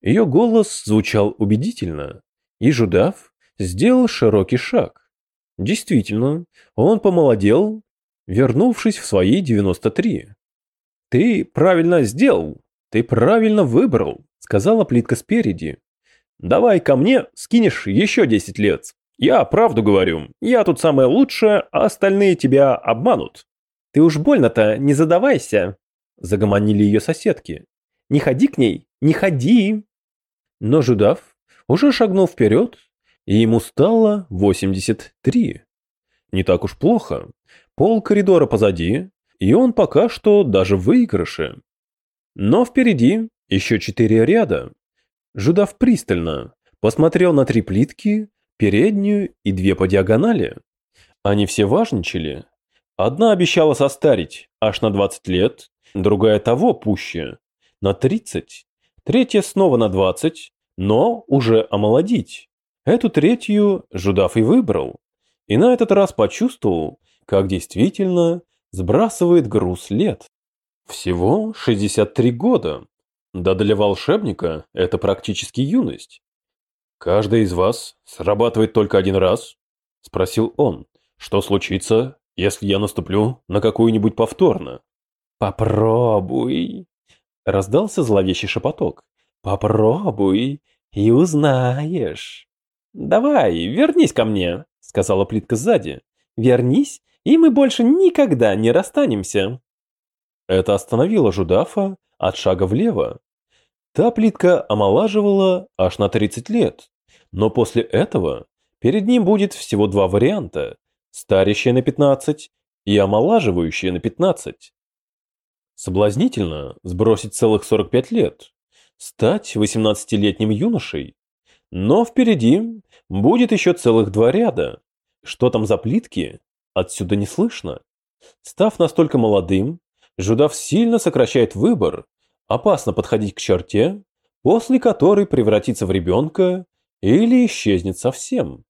[SPEAKER 2] Ее голос звучал убедительно, и Жудав сделал широкий шаг. Действительно, он помолодел, вернувшись в свои 93. «Ты правильно сделал, ты правильно выбрал», — сказала плитка спереди. «Давай ко мне скинешь еще 10 лет. Я правду говорю, я тут самое лучшее, а остальные тебя обманут».
[SPEAKER 3] «Ты уж больно-то не задавайся», — загомонили ее соседки. «Не ходи к ней, не ходи».
[SPEAKER 2] Но Жудав уже шагнул вперед и ему стало 83. Не так уж плохо. Пол коридора позади, и он пока что даже в выигрыше. Но впереди еще четыре ряда. Жудав пристально посмотрел на три плитки, переднюю и две по диагонали. Они все важничали, Одна обещала состарить аж на 20 лет, другая того пуще, на 30, третья снова на 20, но уже омолодить. Эту третью Жудав и выбрал. И на этот раз почувствовал, как действительно сбрасывает груз лет. Всего 63 года. Да для волшебника это практически юность. «Каждый из вас срабатывает только один раз?» – спросил он. «Что случится, если я наступлю на какую-нибудь повторно?»
[SPEAKER 3] «Попробуй!» – раздался зловещий шепоток. «Попробуй и узнаешь!» «Давай, вернись ко мне!» – сказала плитка сзади. «Вернись, и мы больше никогда не расстанемся!»
[SPEAKER 2] Это остановило Жудафа от шага влево. Та плитка омолаживала аж на 30 лет, но после этого перед ним будет всего два варианта – старящая на 15 и омолаживающая на 15. Соблазнительно сбросить целых 45 лет, стать 18-летним юношей, но впереди будет еще целых два ряда. Что там за плитки, отсюда не слышно. Став настолько молодым, Жудав сильно сокращает выбор, опасно подходить к черте, после которой превратится в ребенка или исчезнет совсем.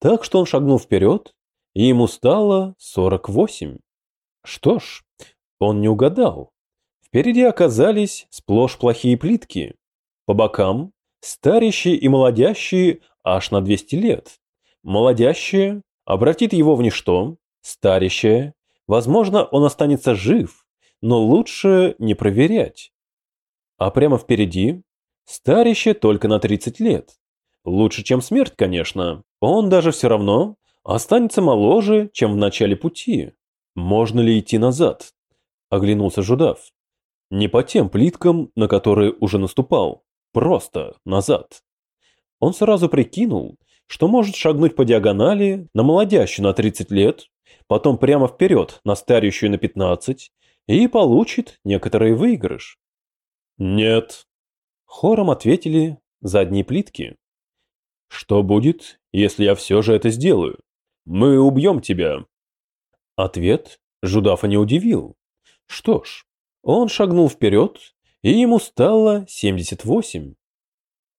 [SPEAKER 2] Так что он шагнул вперед, и ему стало 48. Что ж, он не угадал. Впереди оказались сплошь плохие плитки. По бокам старящие и молодящие аж на 200 лет. Молодящие обратит его в ничто, старящее, возможно, он останется жив, но лучше не проверять. А прямо впереди старящее только на 30 лет. Лучше, чем смерть, конечно. Он даже все равно останется моложе, чем в начале пути. Можно ли идти назад? Оглянулся Жудав. Не по тем плиткам, на которые уже наступал. Просто назад. Он сразу прикинул, что может шагнуть по диагонали на молодящую на 30 лет, потом прямо вперед на старящую на 15 и получит некоторый выигрыш. «Нет», — хором ответили задние плитки. «Что будет, если я все же это сделаю? Мы убьем тебя». Ответ Жудафа не удивил. Что ж, он шагнул вперед, и ему стало 78.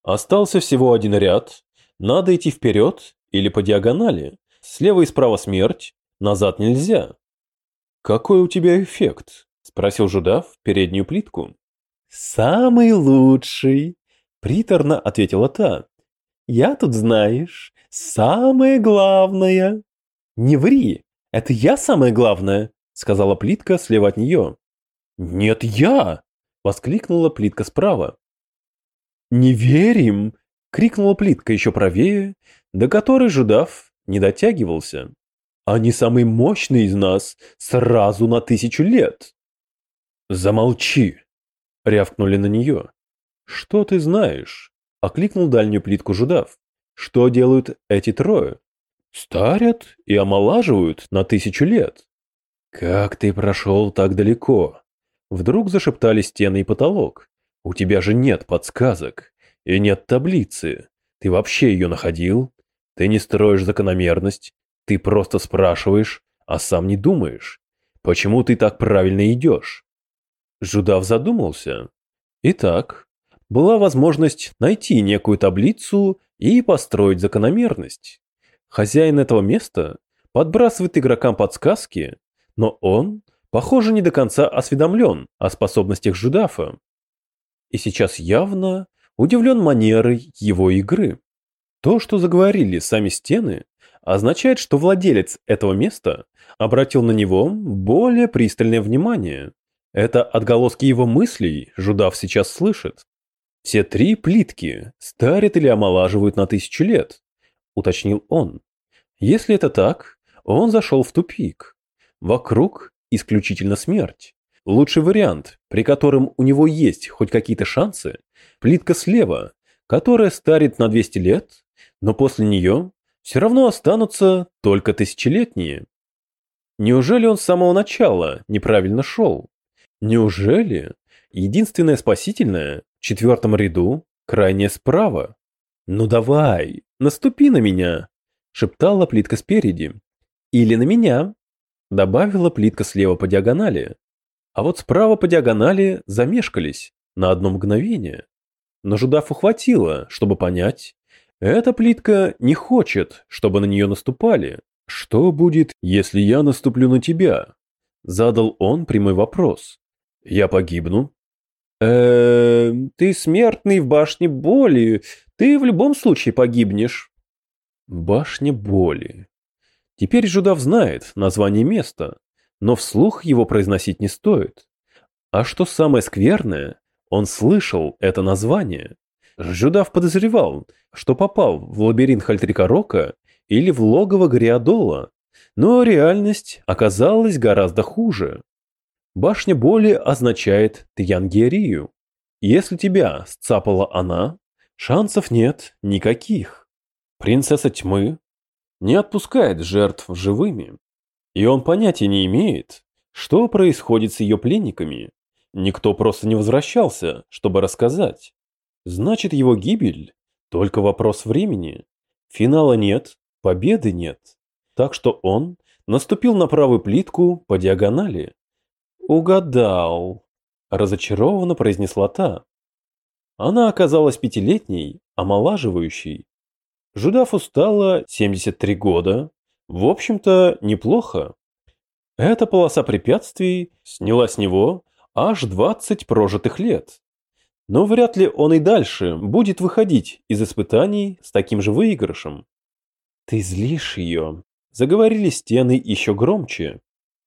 [SPEAKER 2] Остался всего один ряд, надо идти вперед или по диагонали. Слева и справа смерть, назад нельзя. «Какой у тебя эффект?» – спросил Жудав переднюю плитку.
[SPEAKER 3] «Самый лучший», – приторно ответила та. Я тут, знаешь, самое главное. Не ври, это я самое главное, сказала плитка слева от нее. Нет, я, воскликнула плитка справа. Не верим, крикнула плитка еще правее, до которой Жудав не дотягивался. Они самый мощный из нас, сразу на тысячу лет. Замолчи, рявкнули на нее. Что ты знаешь? Окликнул дальнюю плитку Жудав. Что делают эти трое? Старят и омолаживают на тысячу лет. Как ты прошел так далеко? Вдруг зашептали стены и потолок. У тебя же нет подсказок. И нет таблицы. Ты вообще ее находил? Ты не строишь закономерность. Ты просто спрашиваешь, а сам не думаешь. Почему ты так правильно идешь? Жудав задумался. Итак, была возможность найти некую таблицу и построить закономерность. Хозяин этого места подбрасывает игрокам подсказки, но он, похоже, не до конца осведомлен о способностях Жудафа. И сейчас явно удивлен манерой его игры. То, что заговорили сами стены, означает, что владелец этого места обратил на него более пристальное внимание. Это отголоски его мыслей Жудав сейчас слышит. Все три плитки старят или омолаживают на тысячу лет, уточнил он. Если это так, он зашел в тупик. Вокруг исключительно смерть. Лучший вариант, при котором у него есть хоть какие-то шансы, плитка слева, которая старит на 200 лет, но после нее все равно останутся только тысячелетние. Неужели он с самого начала неправильно шел? Неужели единственное спасительное в четвертом ряду, крайне справа. «Ну давай, наступи на меня!» — шептала плитка спереди. «Или на меня!»
[SPEAKER 2] Добавила плитка слева по диагонали. А вот справа по диагонали замешкались на одно мгновение. Но Жудафу хватило, чтобы понять, эта плитка не хочет, чтобы на нее наступали. Что будет, если я наступлю на тебя? Задал он прямой вопрос. Я погибну? э ты смертный в башне боли. Ты в любом случае погибнешь. Башня боли. Теперь Жудав знает название места, но вслух его произносить не стоит. А что самое скверное, он слышал это название. Жудав подозревал, что попал в лабиринт Хальтрикорока или в логово Гриадола, но реальность оказалась гораздо хуже. Башня боли означает Тьянгерию. Если тебя сцапала она, шансов нет никаких. Принцесса тьмы не отпускает жертв живыми, и он понятия не имеет, что происходит с ее пленниками. Никто просто не возвращался, чтобы рассказать. Значит, его гибель – только вопрос времени. Финала нет, победы нет. Так что он наступил на правую плитку по диагонали. «Угадал», – разочарованно произнесла та. Она оказалась пятилетней, омолаживающей. Жудафу стало 73 года. В общем-то, неплохо. Эта полоса препятствий сняла с него аж 20 прожитых лет. Но вряд ли он и дальше будет выходить из испытаний с таким же выигрышем. «Ты злишь ее», – заговорили стены еще громче.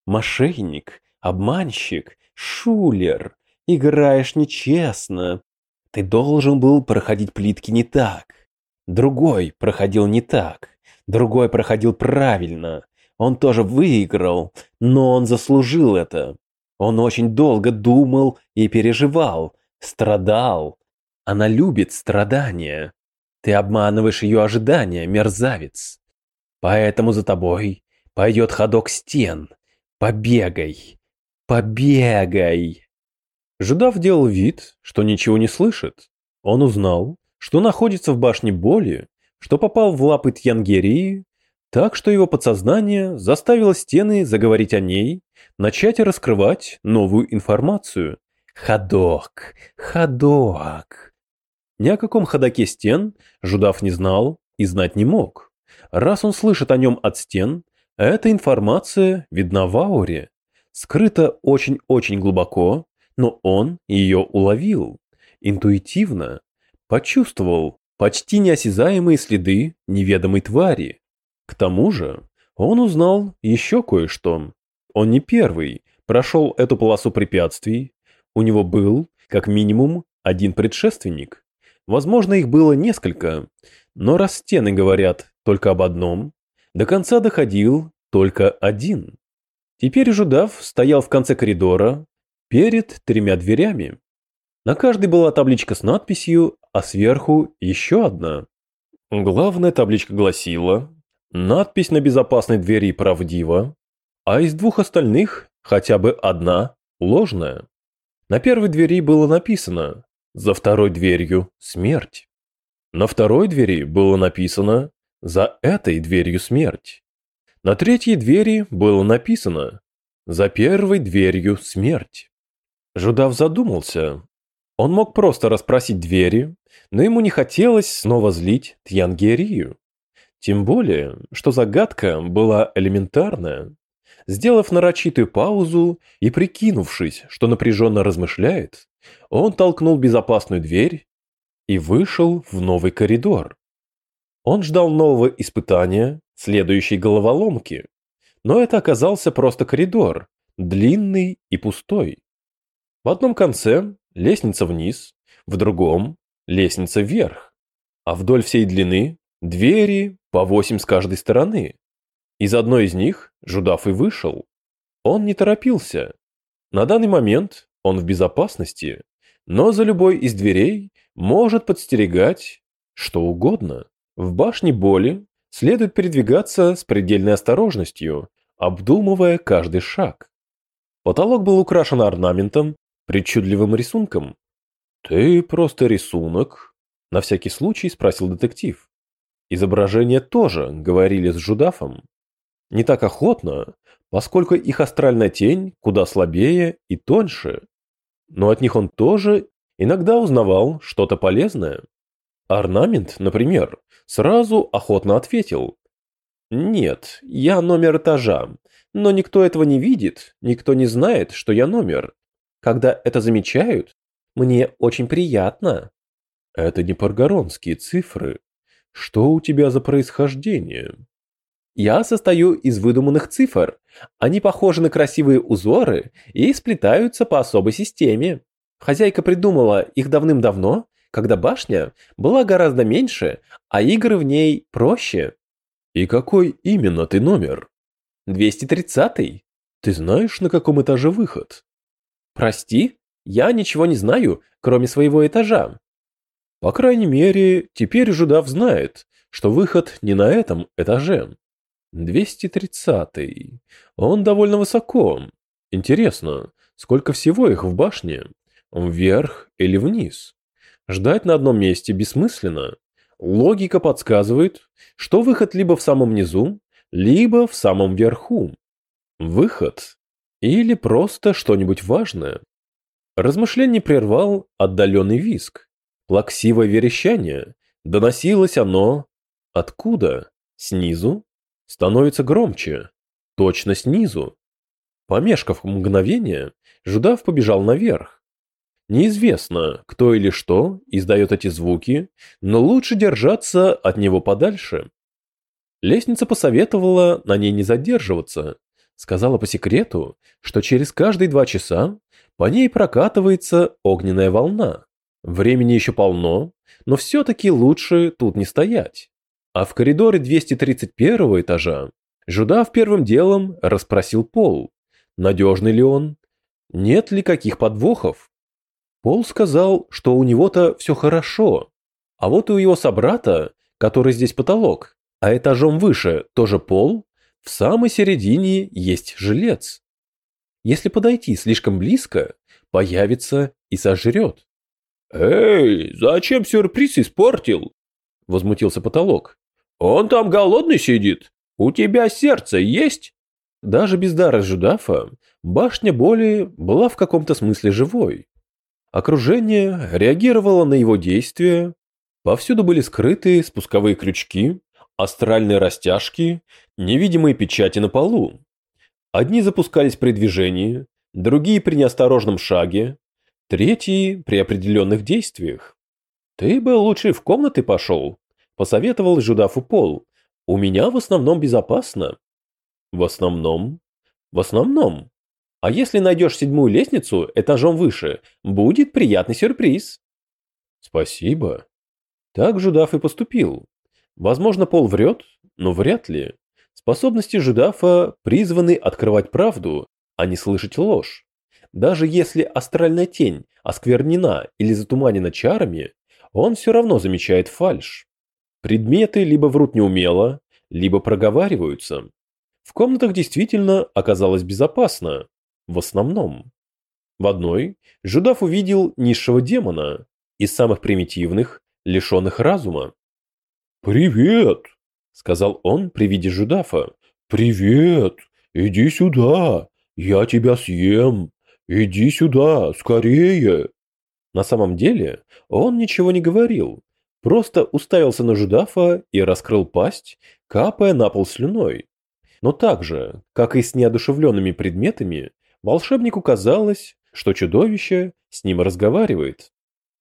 [SPEAKER 2] «Мошенник, обманщик, шулер, играешь нечестно. Ты должен был проходить плитки не так. Другой проходил не так. Другой проходил правильно. Он тоже выиграл, но он заслужил это. Он очень долго думал и переживал, страдал. Она любит страдания. Ты обманываешь ее ожидания, мерзавец. Поэтому за тобой пойдет ходок стен. Побегай. Побегай. Жудав делал вид, что ничего не слышит. Он узнал, что находится в башне боли, что попал в лапы Тьянгерии, так что его подсознание заставило стены заговорить о ней, начать раскрывать новую информацию. Ходок, ходок. Ни о каком ходаке стен Жудав не знал и знать не мог. Раз он слышит о нем от стен, эта информация видна в ауре скрыта очень-очень глубоко, но он ее уловил. Интуитивно. Почувствовал почти неосязаемые следы неведомой твари. К тому же он узнал еще кое-что. Он не первый прошел эту полосу препятствий. У него был, как минимум, один предшественник. Возможно, их было несколько. Но раз стены говорят только об одном, до конца доходил только один. Теперь Жудав стоял в конце коридора, перед тремя дверями. На каждой была табличка с надписью, а сверху еще одна. Главная табличка гласила «Надпись на безопасной двери правдива, а из двух остальных хотя бы одна ложная». На первой двери было написано «За второй дверью смерть». На второй двери было написано «За этой дверью смерть». На третьей двери было написано «За первой дверью смерть». Жудав задумался. Он мог просто расспросить двери, но ему не хотелось снова злить Тьянгерию. Тем более, что загадка была элементарная. Сделав нарочитую паузу и прикинувшись, что напряженно размышляет, он толкнул безопасную дверь и вышел в новый коридор. Он ждал нового испытания, следующей головоломки. Но это оказался просто коридор, длинный и пустой. В одном конце лестница вниз, в другом лестница вверх, а вдоль всей длины двери по восемь с каждой стороны. Из одной из них Жудаф и вышел. Он не торопился. На данный момент он в безопасности, но за любой из дверей может подстерегать что угодно. В башне боли следует передвигаться с предельной осторожностью, обдумывая каждый шаг. Потолок был украшен орнаментом, причудливым рисунком. «Ты просто рисунок?» – на всякий случай спросил детектив. Изображения тоже говорили с Жудафом. Не так охотно, поскольку их астральная тень куда слабее и тоньше. Но от них он тоже иногда узнавал что-то полезное. Орнамент, например, сразу охотно ответил. «Нет, я номер этажа, но никто этого не видит, никто не знает, что я номер. Когда это замечают, мне очень приятно».
[SPEAKER 1] «Это не паргоронские цифры. Что у тебя за происхождение?»
[SPEAKER 2] Я состою из выдуманных цифр. Они похожи на красивые узоры и сплетаются по особой системе. Хозяйка придумала их давным-давно, когда башня была гораздо меньше, а игры в ней проще.
[SPEAKER 1] И какой именно ты номер?
[SPEAKER 2] 230-й.
[SPEAKER 1] Ты знаешь, на каком этаже выход?
[SPEAKER 2] Прости, я ничего не знаю, кроме своего этажа.
[SPEAKER 1] По крайней мере, теперь Жудав знает, что выход не на этом этаже. 230-й. Он довольно высоко. Интересно, сколько всего их в башне? Вверх или вниз? Ждать на одном месте бессмысленно. Логика подсказывает, что выход либо в самом низу, либо в самом верху. Выход. Или просто что-нибудь важное. Размышление прервал отдаленный виск. Плаксивое верещание. Доносилось оно... Откуда? Снизу? Становится громче. Точно снизу. Помешкав мгновение, Жудав побежал наверх. Неизвестно, кто или что издает эти звуки, но лучше держаться от него подальше. Лестница посоветовала на ней не задерживаться. Сказала по секрету, что через каждые два часа по ней прокатывается огненная волна. Времени еще полно, но все-таки лучше тут не стоять. А в коридоре 231 этажа Жудав первым делом расспросил Пол, надежный ли он, нет ли каких подвохов. Пол сказал, что у него-то все хорошо, а вот у его собрата, который здесь потолок, а этажом выше тоже пол, в самой середине есть жилец. Если подойти слишком близко, появится и сожрет. «Эй, зачем сюрприз испортил?» – возмутился потолок. «Он там голодный сидит. У тебя сердце есть?»
[SPEAKER 2] Даже без дара Жудафа башня боли была в каком-то смысле живой. Окружение реагировало на его действия, повсюду были скрыты спусковые крючки, астральные растяжки, невидимые печати на полу. Одни запускались при движении, другие при неосторожном шаге, третьи при определенных действиях. Ты бы лучше в комнаты пошел, Посоветовал Жудафу Пол. У меня в основном безопасно. В основном? В основном. А если найдешь седьмую лестницу этажом выше, будет приятный сюрприз.
[SPEAKER 1] Спасибо.
[SPEAKER 2] Так Жудаф и поступил. Возможно, Пол врет, но вряд ли. Способности Жудафа призваны открывать правду, а не слышать ложь. Даже если астральная тень осквернена или затуманена чарами, он все равно замечает фальшь. Предметы либо врут неумело, либо проговариваются. В комнатах действительно оказалось безопасно. В основном. В одной Жудав увидел низшего демона, из самых примитивных, лишенных разума.
[SPEAKER 1] «Привет!»
[SPEAKER 2] — сказал он при виде Жудафа.
[SPEAKER 1] «Привет! Иди сюда! Я тебя съем! Иди сюда, скорее!»
[SPEAKER 2] На самом деле он ничего не говорил, Просто уставился на Жудафа и раскрыл пасть, капая на пол слюной. Но так же, как и с неодушевленными предметами, волшебнику казалось, что чудовище с ним разговаривает.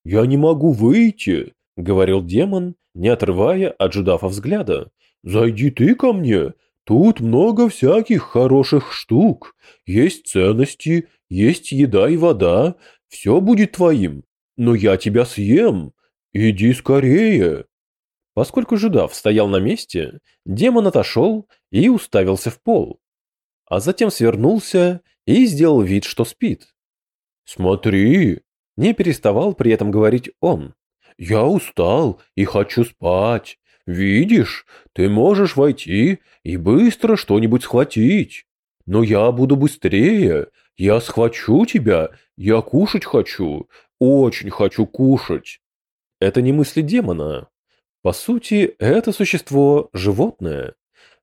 [SPEAKER 1] «Я не могу выйти», — говорил демон,
[SPEAKER 2] не отрывая от Жудафа взгляда.
[SPEAKER 1] «Зайди ты ко мне. Тут много всяких хороших штук. Есть ценности, есть еда и вода. Все будет твоим. Но я тебя съем. «Иди скорее!»
[SPEAKER 2] Поскольку Жудав стоял на месте, демон отошел и уставился в пол. А затем свернулся и сделал вид, что спит.
[SPEAKER 1] «Смотри!»
[SPEAKER 2] – не переставал при этом говорить он.
[SPEAKER 1] «Я устал и хочу спать. Видишь, ты можешь войти и быстро что-нибудь схватить. Но я буду быстрее. Я схвачу тебя. Я кушать хочу. Очень хочу кушать.
[SPEAKER 2] Это не мысли демона. По сути, это существо – животное.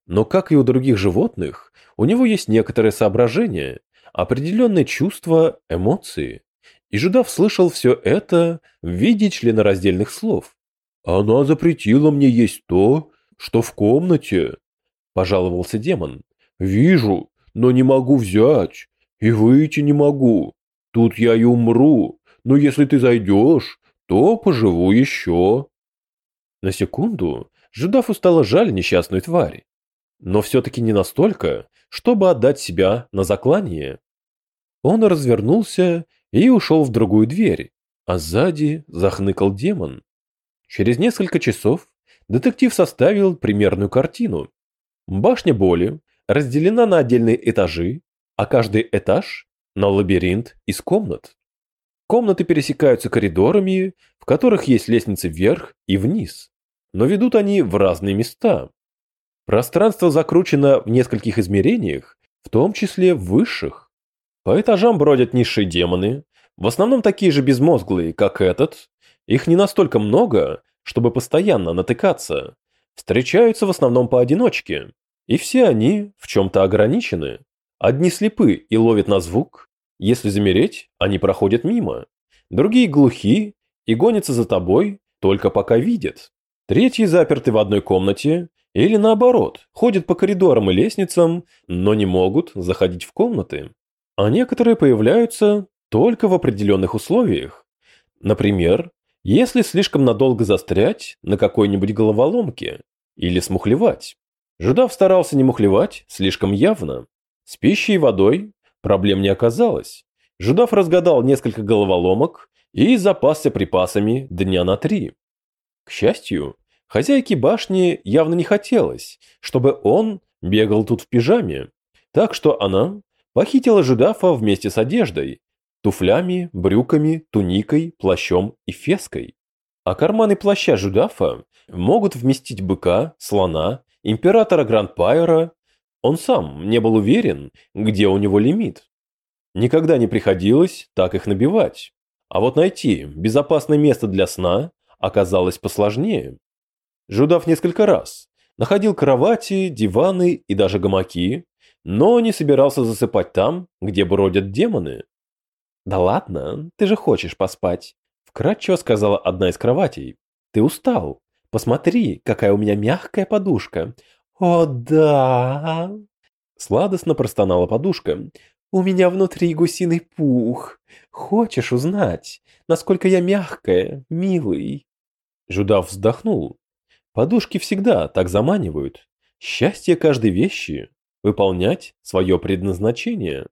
[SPEAKER 2] Но, как и у других животных, у него есть некоторые соображения, определенные чувства, эмоции. И Жудав слышал все это в виде членораздельных слов. «Она запретила мне есть то, что в комнате», – пожаловался демон. «Вижу, но не могу взять, и выйти не могу. Тут я и умру, но если ты зайдешь, то поживу еще». На секунду Жудафу стало жаль несчастную тварь, но все-таки не настолько, чтобы отдать себя на заклание. Он развернулся и ушел в другую дверь, а сзади захныкал демон. Через несколько часов детектив составил примерную картину. Башня боли разделена на отдельные этажи, а каждый этаж на лабиринт из комнат. Комнаты пересекаются коридорами, в которых есть лестницы вверх и вниз, но ведут они в разные места. Пространство закручено в нескольких измерениях, в том числе в высших. По этажам бродят низшие демоны, в основном такие же безмозглые, как этот. Их не настолько много, чтобы постоянно натыкаться. Встречаются в основном поодиночке. И все они в чем-то ограничены. Одни слепы и ловят на звук. Если замереть, они проходят мимо. Другие глухи и гонятся за тобой, только пока видят. Третьи заперты в одной комнате или наоборот, ходят по коридорам и лестницам, но не могут заходить в комнаты. А некоторые появляются только в определенных условиях. Например, если слишком надолго застрять на какой-нибудь головоломке или смухлевать. Жудав старался не мухлевать слишком явно. С пищей и водой проблем не оказалось. Жудав разгадал несколько головоломок и запасся припасами дня на три. К счастью, хозяйке башни явно не хотелось, чтобы он бегал тут в пижаме, так что она похитила Жудафа вместе с одеждой, туфлями, брюками, туникой, плащом и феской. А карманы плаща Жудафа могут вместить быка, слона, императора Грандпайера. Он сам не был уверен, где у него лимит. Никогда не приходилось так их набивать. А вот найти безопасное место для сна оказалось посложнее. Жудав несколько раз находил кровати, диваны и даже гамаки, но не собирался засыпать там, где бродят демоны. «Да ладно, ты же хочешь поспать», – вкратчиво сказала одна из кроватей. «Ты устал. Посмотри, какая у меня мягкая подушка». «О, да!» Сладостно простонала подушка. «У меня внутри гусиный пух. Хочешь узнать, насколько я мягкая, милый?» Жудав вздохнул. Подушки всегда так заманивают. Счастье каждой вещи – выполнять свое предназначение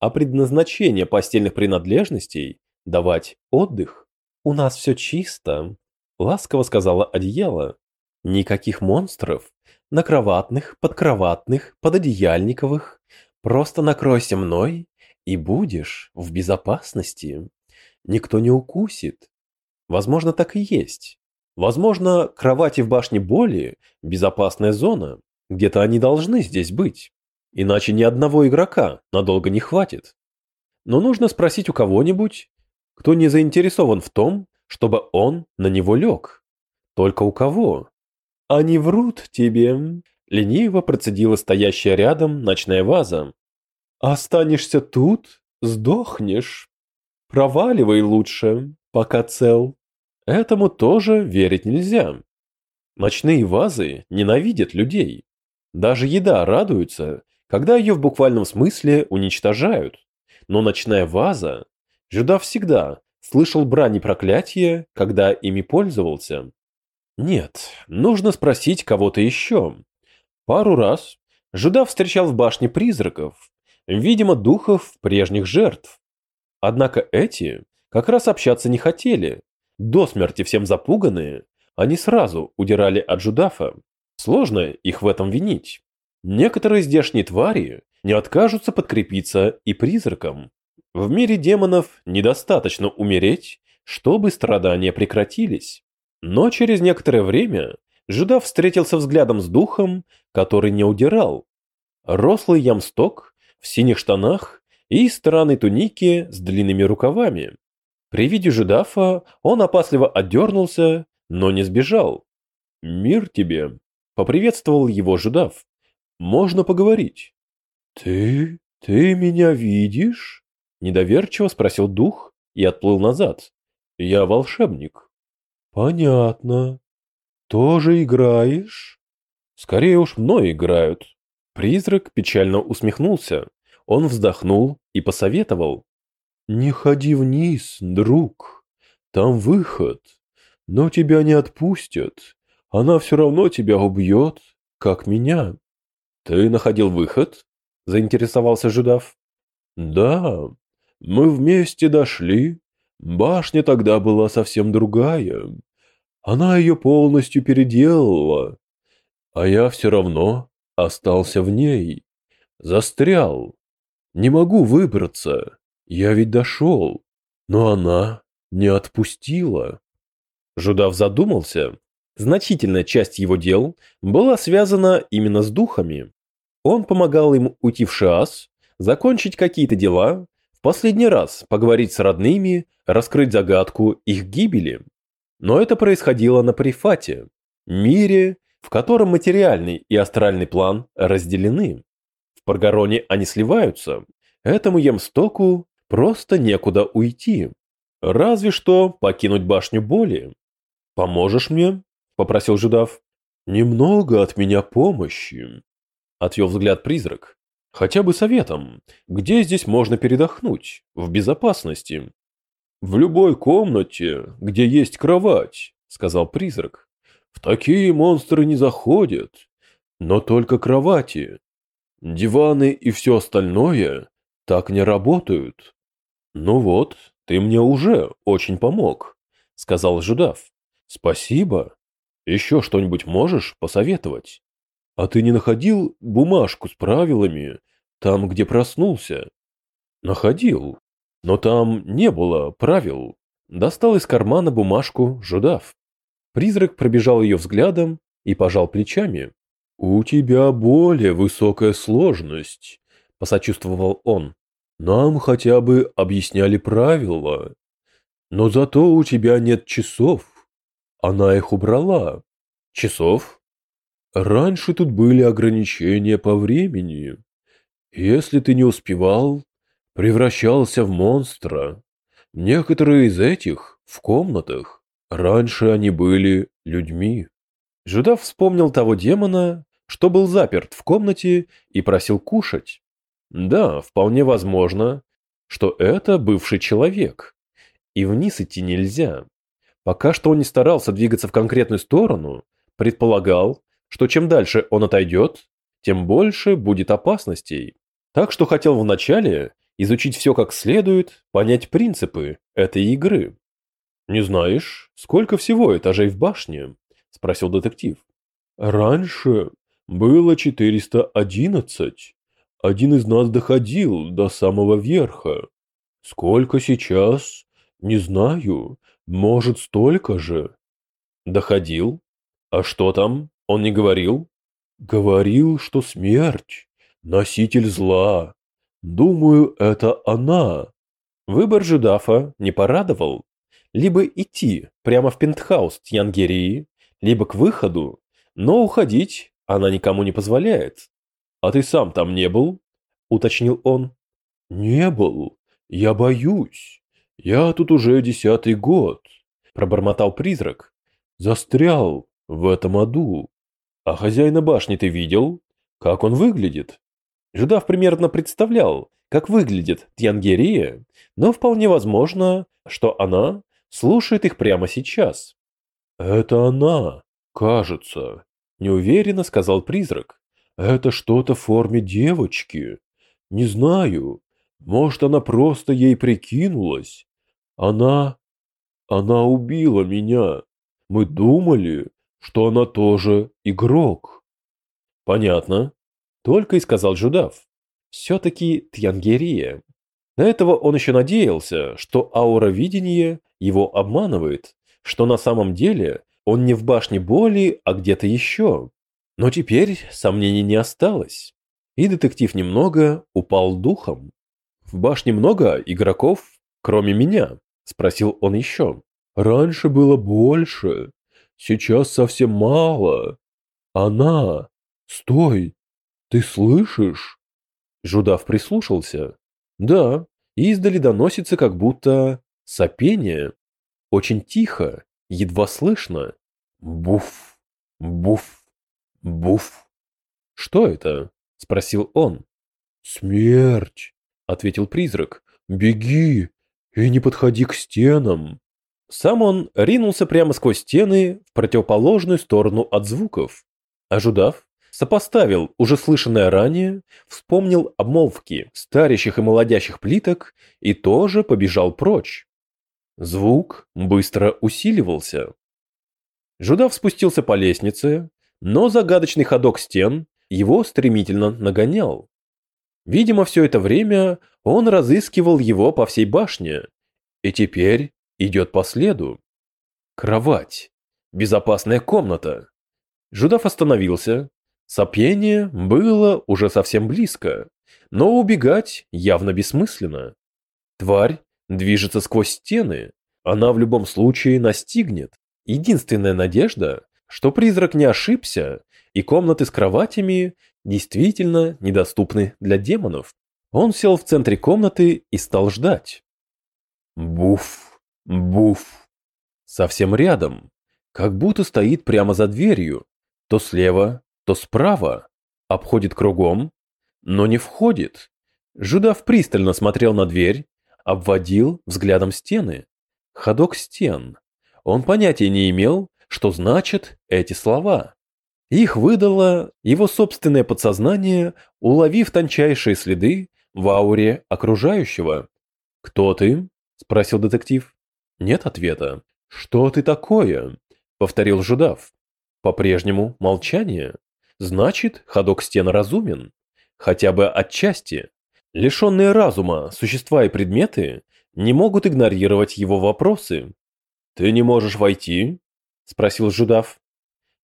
[SPEAKER 2] а предназначение постельных принадлежностей – давать отдых. «У нас все чисто», – ласково сказала одеяло. «Никаких монстров, накроватных, подкроватных, пододеяльниковых. Просто накройся мной, и будешь в безопасности. Никто не укусит. Возможно, так и есть. Возможно, кровати в башне боли – безопасная зона. Где-то они должны здесь быть. Иначе ни одного игрока надолго не хватит. Но нужно спросить у кого-нибудь, кто не заинтересован в том, чтобы он на него лег. Только у кого? Они врут тебе, лениво процедила стоящая рядом ночная ваза. Останешься тут, сдохнешь. Проваливай лучше, пока цел. Этому тоже верить нельзя. Ночные вазы ненавидят людей. Даже еда радуется, когда ее в буквальном смысле уничтожают. Но ночная ваза... Жуда всегда слышал брани проклятия, когда ими пользовался. Нет, нужно спросить кого-то еще. Пару раз Жуда встречал в башне призраков, видимо, духов прежних жертв. Однако эти как раз общаться не хотели. До смерти всем запуганные, они сразу удирали от Жудафа. Сложно их в этом винить. Некоторые здешние твари не откажутся подкрепиться и призракам. В мире демонов недостаточно умереть, чтобы страдания прекратились. Но через некоторое время Жуда встретился взглядом с духом, который не удирал. Рослый ямсток в синих штанах и странной тунике с длинными рукавами. При виде Жудафа он опасливо отдернулся, но не сбежал. «Мир тебе!» — поприветствовал его Жудав.
[SPEAKER 1] можно поговорить. Ты... ты меня видишь? Недоверчиво спросил дух и отплыл назад. Я волшебник. Понятно. Тоже играешь? Скорее уж мной играют. Призрак печально усмехнулся. Он вздохнул и посоветовал. Не ходи вниз, друг. Там выход. Но тебя не отпустят. Она все равно тебя убьет, как меня. Ты находил выход? Заинтересовался Жудав. Да, мы вместе дошли. Башня тогда была совсем другая. Она ее полностью переделала. А я все равно остался в ней. Застрял. Не могу выбраться. Я ведь дошел. Но она не отпустила.
[SPEAKER 2] Жудав задумался. Значительная часть его дел была связана именно с духами. Он помогал им уйти в Шиас, закончить какие-то дела, в последний раз поговорить с родными, раскрыть загадку их гибели. Но это происходило на Прифате, мире, в котором материальный и астральный план разделены. В Паргароне они сливаются. Этому Емстоку просто некуда уйти. Разве что покинуть башню боли. «Поможешь мне?» – попросил Жудав.
[SPEAKER 1] «Немного от меня помощи», – отвел взгляд призрак. «Хотя бы советом, где здесь можно передохнуть, в безопасности?» «В любой комнате, где есть кровать», – сказал призрак. «В такие монстры не заходят, но только кровати. Диваны и все остальное так не работают». «Ну вот, ты мне уже очень помог», – сказал Жудав. Спасибо. Еще что-нибудь можешь посоветовать? А ты не находил бумажку с правилами там, где проснулся? Находил. Но там не было правил. Достал из кармана бумажку, жудав. Призрак пробежал ее взглядом и пожал плечами. «У тебя более высокая сложность», – посочувствовал он. «Нам хотя бы объясняли правила. Но зато у тебя нет часов, она их убрала. Часов? Раньше тут были ограничения по времени. Если ты не успевал, превращался в монстра. Некоторые из этих в комнатах. Раньше они были людьми.
[SPEAKER 2] Жудав вспомнил того демона, что был заперт в комнате и просил кушать. Да, вполне возможно, что это бывший человек. И вниз идти нельзя. Пока что он не старался двигаться в конкретную сторону, предполагал, что чем дальше он отойдет, тем больше будет опасностей. Так что хотел вначале изучить все как следует, понять принципы этой игры. «Не знаешь, сколько всего этажей в башне?» – спросил детектив.
[SPEAKER 1] «Раньше было 411. Один из нас доходил до самого верха. Сколько сейчас? Не знаю, может, столько же?
[SPEAKER 2] Доходил? А что там? Он не говорил?
[SPEAKER 1] Говорил, что смерть – носитель зла. Думаю, это она.
[SPEAKER 2] Выбор Жудафа не порадовал. Либо идти прямо в пентхаус Тьянгерии, либо к выходу, но уходить она никому не позволяет. «А ты сам там не был?» – уточнил он.
[SPEAKER 1] «Не был. Я боюсь. «Я тут уже десятый год», – пробормотал призрак. «Застрял в этом аду. А хозяина башни ты видел? Как он выглядит?»
[SPEAKER 2] Жудав примерно представлял, как выглядит Тьянгерия, но вполне возможно, что она слушает их прямо сейчас.
[SPEAKER 1] «Это она, кажется», – неуверенно сказал призрак. «Это что-то в форме девочки. Не знаю, может, она просто ей прикинулась, она... она убила меня. Мы думали, что она тоже игрок.
[SPEAKER 2] Понятно. Только и сказал Жудав. Все-таки Тьянгерия. До этого он еще надеялся, что аура видения его обманывает, что на самом деле он не в башне боли, а где-то еще. Но теперь сомнений не осталось. И детектив немного упал духом. В башне много игроков, кроме меня. Спросил он еще.
[SPEAKER 1] Раньше было больше. Сейчас совсем мало. Она. Стой. Ты слышишь?
[SPEAKER 2] Жудав прислушался. Да, издали доносится как будто сопение. Очень тихо, едва слышно. Буф, буф, буф. Что это? Спросил он.
[SPEAKER 1] Смерть, ответил призрак. Беги и не подходи к стенам.
[SPEAKER 2] Сам он ринулся прямо сквозь стены в противоположную сторону от звуков. Ожидав, сопоставил уже слышанное ранее, вспомнил обмолвки старящих и молодящих плиток и тоже побежал прочь. Звук быстро усиливался. Жудав спустился по лестнице, но загадочный ходок стен его стремительно нагонял. Видимо, все это время он разыскивал его по всей башне, и теперь идет по следу. Кровать. Безопасная комната. Жудав остановился. Сопение было уже совсем близко, но убегать явно бессмысленно. Тварь движется сквозь стены, она в любом случае настигнет. Единственная надежда, что призрак не ошибся, и комнаты с кроватями действительно недоступны для демонов. Он сел в центре комнаты и стал ждать. Буф, буф. Совсем рядом, как будто стоит прямо за дверью, то слева, то справа, обходит кругом, но не входит. Жудав пристально смотрел на дверь, обводил взглядом стены. Ходок стен. Он понятия не имел, что значат эти слова. Их выдало его собственное подсознание, уловив тончайшие следы в ауре окружающего. «Кто ты?» – спросил детектив. Нет ответа. «Что ты такое?» – повторил Жудав. По-прежнему молчание. Значит, ходок стен разумен. Хотя бы отчасти. Лишенные разума существа и предметы не могут игнорировать его вопросы. «Ты не можешь войти?» – спросил Жудав.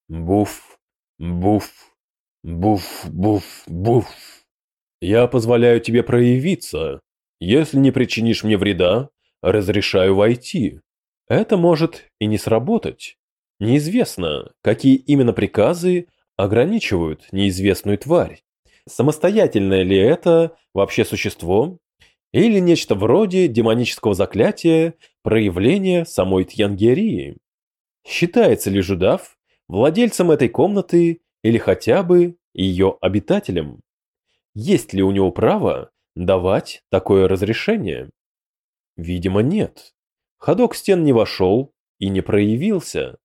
[SPEAKER 2] «Буф», Буф, буф, буф, буф. Я позволяю тебе проявиться. Если не причинишь мне вреда, разрешаю войти. Это может и не сработать. Неизвестно, какие именно приказы ограничивают неизвестную тварь. Самостоятельное ли это вообще существо? Или нечто вроде демонического заклятия проявления самой Тьянгерии? Считается ли Жудав владельцем этой комнаты или хотя бы ее обитателем? Есть ли у него право давать такое разрешение? Видимо, нет. Ходок стен не вошел и не проявился.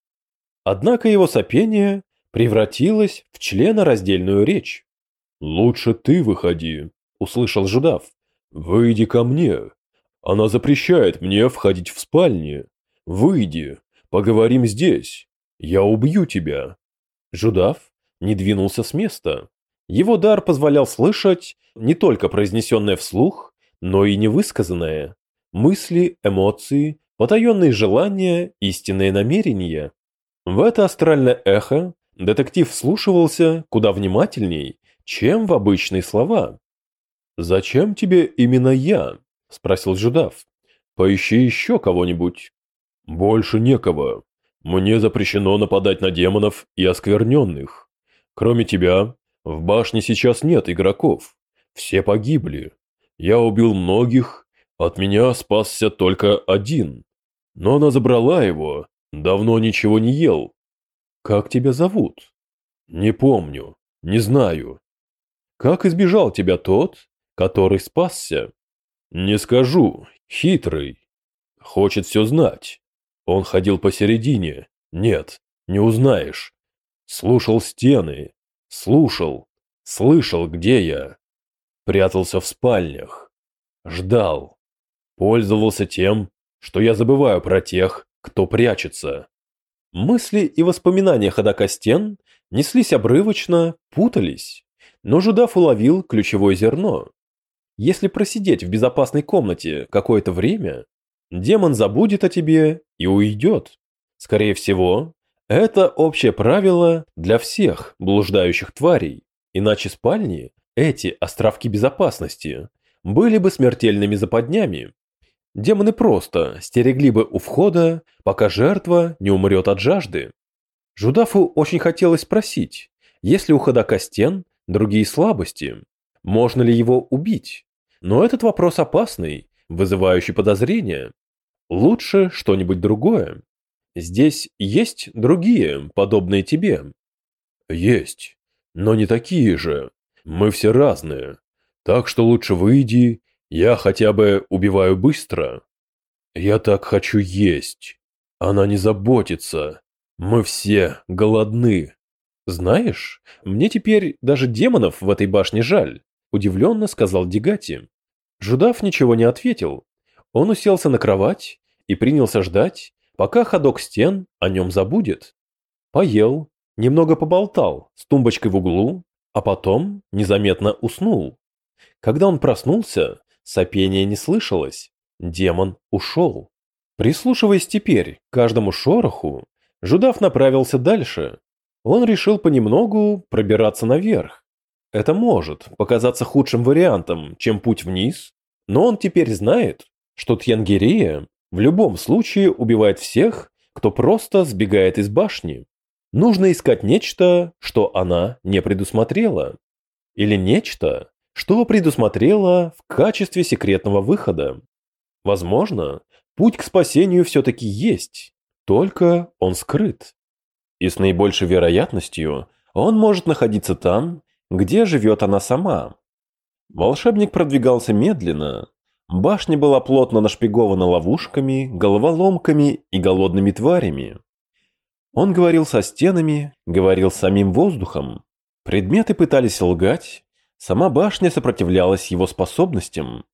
[SPEAKER 2] Однако его сопение превратилось в членораздельную речь. «Лучше ты выходи», — услышал Жудав. «Выйди ко мне. Она запрещает мне входить в спальни. Выйди, поговорим здесь». «Я убью тебя!» Жудав не двинулся с места. Его дар позволял слышать не только произнесенное вслух, но и невысказанное. Мысли, эмоции, потаенные желания, истинные намерения. В это астральное эхо детектив вслушивался куда внимательней, чем в обычные слова. «Зачем тебе именно я?» – спросил Жудав. «Поищи еще кого-нибудь». «Больше некого. Мне запрещено нападать на демонов и оскверненных. Кроме тебя, в башне сейчас нет игроков. Все погибли. Я убил многих, от меня спасся только один. Но она забрала его, давно ничего не ел. Как тебя зовут? Не помню, не знаю. Как избежал тебя тот, который спасся? Не скажу, хитрый. Хочет все знать. Он ходил посередине. Нет, не узнаешь. Слушал стены. Слушал. Слышал, где я. Прятался в спальнях. Ждал. Пользовался тем, что я забываю про тех, кто прячется. Мысли и воспоминания ходока стен неслись обрывочно, путались. Но Жудав уловил ключевое зерно. Если просидеть в безопасной комнате какое-то время, демон забудет о тебе и уйдет. Скорее всего, это общее правило для всех блуждающих тварей, иначе спальни, эти островки безопасности, были бы смертельными западнями. Демоны просто стерегли бы у входа, пока жертва не умрет от жажды. Жудафу очень хотелось спросить, есть ли у ходока стен другие слабости. Можно ли его убить? Но этот вопрос опасный, вызывающий подозрения. Лучше что-нибудь другое. Здесь есть другие, подобные тебе.
[SPEAKER 1] Есть, но не такие же. Мы все разные. Так что лучше выйди, я хотя бы убиваю быстро. Я так хочу есть. Она не заботится. Мы все голодны.
[SPEAKER 2] Знаешь, мне теперь даже демонов в этой башне жаль, удивленно сказал Дигати. Жудав ничего не ответил. Он уселся на кровать и принялся ждать, пока ходок стен о нем забудет. Поел, немного поболтал с тумбочкой в углу, а потом незаметно уснул. Когда он проснулся, сопения не слышалось, демон ушел. Прислушиваясь теперь к каждому шороху, Жудав направился дальше. Он решил понемногу пробираться наверх. Это может показаться худшим вариантом, чем путь вниз, но он теперь знает, что Тьянгерия в любом случае убивает всех, кто просто сбегает из башни. Нужно искать нечто, что она не предусмотрела. Или нечто, что предусмотрела в качестве секретного выхода. Возможно, путь к спасению все-таки есть, только он скрыт. И с наибольшей вероятностью он может находиться там, где живет она сама. Волшебник продвигался медленно. Башня была плотно нашпигована ловушками, головоломками и голодными тварями. Он говорил со стенами, говорил с самим воздухом. Предметы пытались лгать, сама башня сопротивлялась его способностям.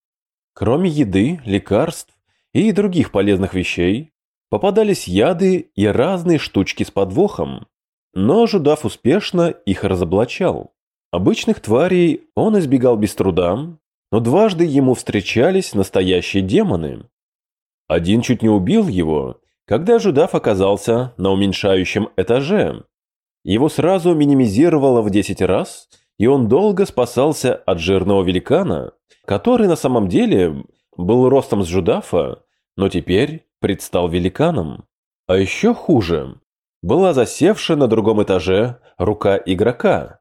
[SPEAKER 2] Кроме еды, лекарств и других полезных вещей, попадались яды и разные штучки с подвохом. Но Жудав успешно их разоблачал. Обычных тварей он избегал без труда, но дважды ему встречались настоящие демоны. Один чуть не убил его, когда Жудав оказался на уменьшающем этаже. Его сразу минимизировало в 10 раз, и он долго спасался от жирного великана, который на самом деле был ростом с Жудафа, но теперь предстал великаном. А еще хуже, была засевшая на другом этаже рука игрока.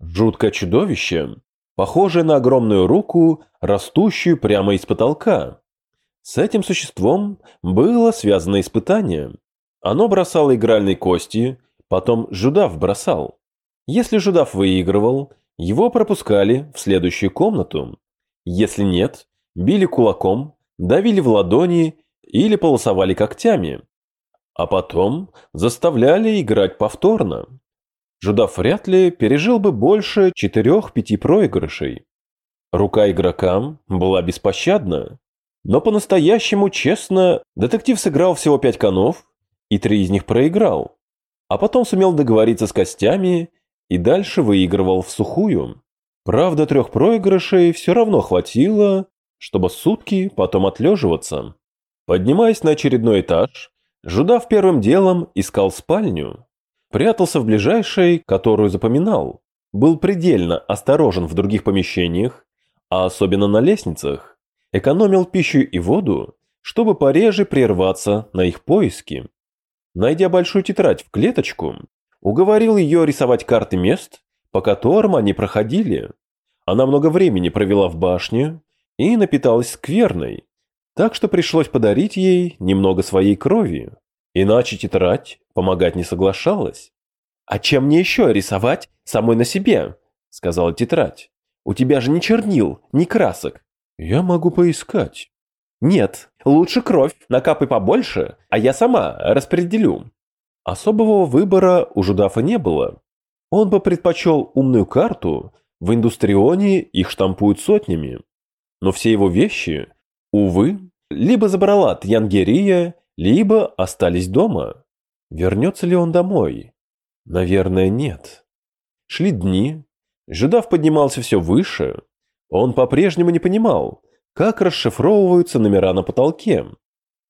[SPEAKER 2] Жуткое чудовище, похожее на огромную руку, растущую прямо из потолка. С этим существом было связано испытание. Оно бросало игральные кости, потом Жудав бросал. Если Жудав выигрывал, его пропускали в следующую комнату. Если нет, били кулаком, давили в ладони или полосовали когтями. А потом заставляли играть повторно. Жудав вряд ли пережил бы больше четырех-пяти проигрышей. Рука игрокам была беспощадна. Но по-настоящему честно, детектив сыграл всего пять конов, и три из них проиграл. А потом сумел договориться с костями и дальше выигрывал в сухую. Правда, трех проигрышей все равно хватило, чтобы сутки потом отлеживаться. Поднимаясь на очередной этаж, Жудав первым делом искал спальню. Прятался в ближайшей, которую запоминал. Был предельно осторожен в других помещениях, а особенно на лестницах экономил пищу и воду, чтобы пореже прерваться на их поиски. Найдя большую тетрадь в клеточку, уговорил ее рисовать карты мест, по которым они проходили. Она много времени провела в башне и напиталась скверной, так что пришлось подарить ей немного своей крови. Иначе тетрадь помогать не соглашалась. «А чем мне еще рисовать самой на себе?» — сказала тетрадь. «У тебя же ни чернил, ни красок.
[SPEAKER 1] Я могу поискать.
[SPEAKER 2] Нет, лучше кровь, накапай побольше, а я сама распределю. Особого выбора у Жудафа не было. Он бы предпочел умную карту, в Индустрионе их штампуют сотнями. Но все его вещи, увы, либо забрала Тьянгерия, либо остались дома. Вернется ли он домой? Наверное, нет. Шли дни. Жудав поднимался все выше, он по-прежнему не понимал, как расшифровываются номера на потолке,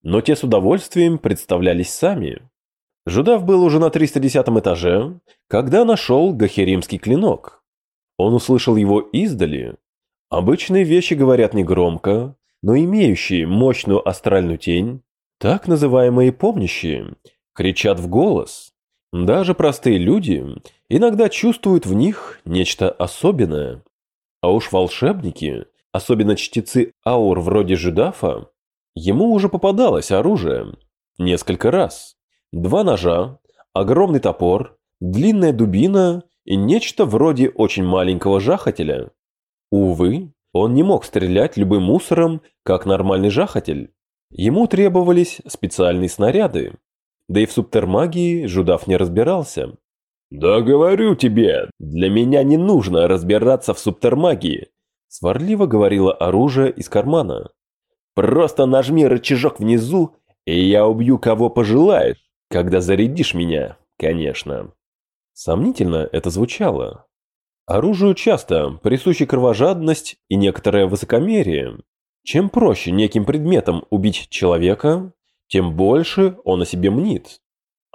[SPEAKER 2] но те с удовольствием представлялись сами. Жудав был уже на 310 этаже, когда нашел гахеримский клинок. Он услышал его издали. Обычные вещи говорят негромко, но имеющие мощную астральную тень, так называемые помнящие, кричат в голос.
[SPEAKER 1] Даже простые люди иногда чувствуют в них нечто особенное. А уж волшебники, особенно чтецы аур вроде Жидафа, ему уже попадалось оружие. Несколько раз. Два ножа, огромный топор, длинная дубина и нечто вроде очень маленького жахателя. Увы, он не мог стрелять любым мусором, как нормальный жахатель. Ему требовались специальные снаряды. Да и в субтермагии Жудав не разбирался. «Да говорю тебе, для меня не нужно разбираться в субтермагии», сварливо говорило оружие из кармана. «Просто нажми рычажок внизу, и я убью кого пожелаешь, когда зарядишь меня, конечно». Сомнительно это звучало. Оружию часто присущи кровожадность и некоторое высокомерие. Чем проще неким предметом убить человека, тем больше он о себе мнит.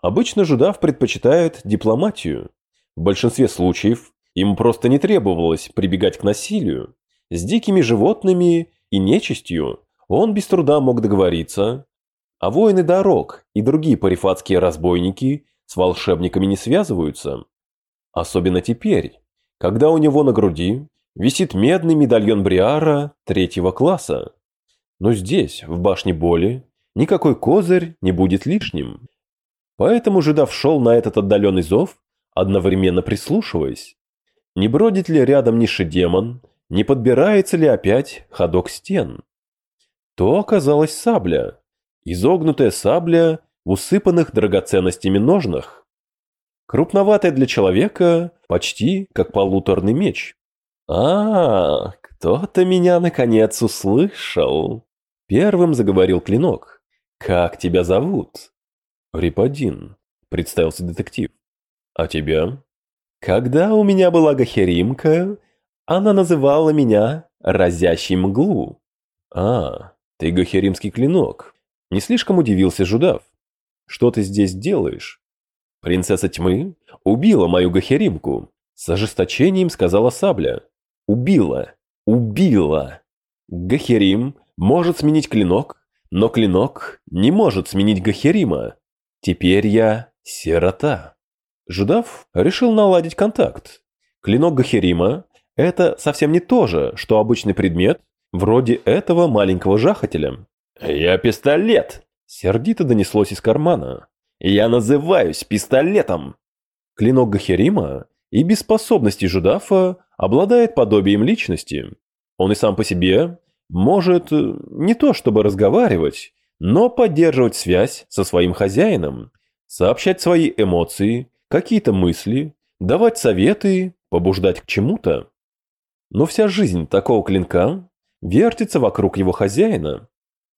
[SPEAKER 1] Обычно Жудав предпочитает дипломатию. В большинстве случаев ему просто не требовалось прибегать к насилию. С дикими животными и нечистью он без труда мог договориться, а воины дорог и другие парифатские разбойники с волшебниками не связываются. Особенно теперь, когда у него на груди висит медный медальон Бриара третьего класса. Но здесь, в башне боли, никакой козырь не будет лишним. Поэтому Жидав шел на этот отдаленный зов, одновременно прислушиваясь. Не бродит ли рядом низший демон, не подбирается ли опять ходок стен? То оказалась сабля, изогнутая сабля в усыпанных драгоценностями ножнах. Крупноватая для человека, почти как полуторный меч. «А, кто-то меня наконец услышал!» Первым заговорил клинок. «Как тебя зовут?» «Рипадин», — представился детектив. «А тебя?» «Когда у меня была гахеримка, она называла меня «разящий мглу». «А, ты гахеримский клинок», — не слишком удивился Жудав. «Что ты здесь делаешь?» «Принцесса тьмы убила мою гахеримку», — с ожесточением сказала Сабля. Убила. Убила. Гахерим может сменить клинок, но клинок не может сменить Гахерима. Теперь я сирота. Жудав решил наладить контакт. Клинок Гахерима – это совсем не то же, что обычный предмет, вроде этого маленького жахателя. «Я пистолет!» – сердито донеслось из кармана. «Я называюсь пистолетом!» Клинок Гахерима и без способностей Жудафа обладает подобием личности. Он и сам по себе может э, не то чтобы разговаривать, но поддерживать связь со своим хозяином, сообщать свои эмоции, какие-то мысли, давать советы, побуждать к чему-то. Но вся жизнь такого клинка вертится вокруг его хозяина.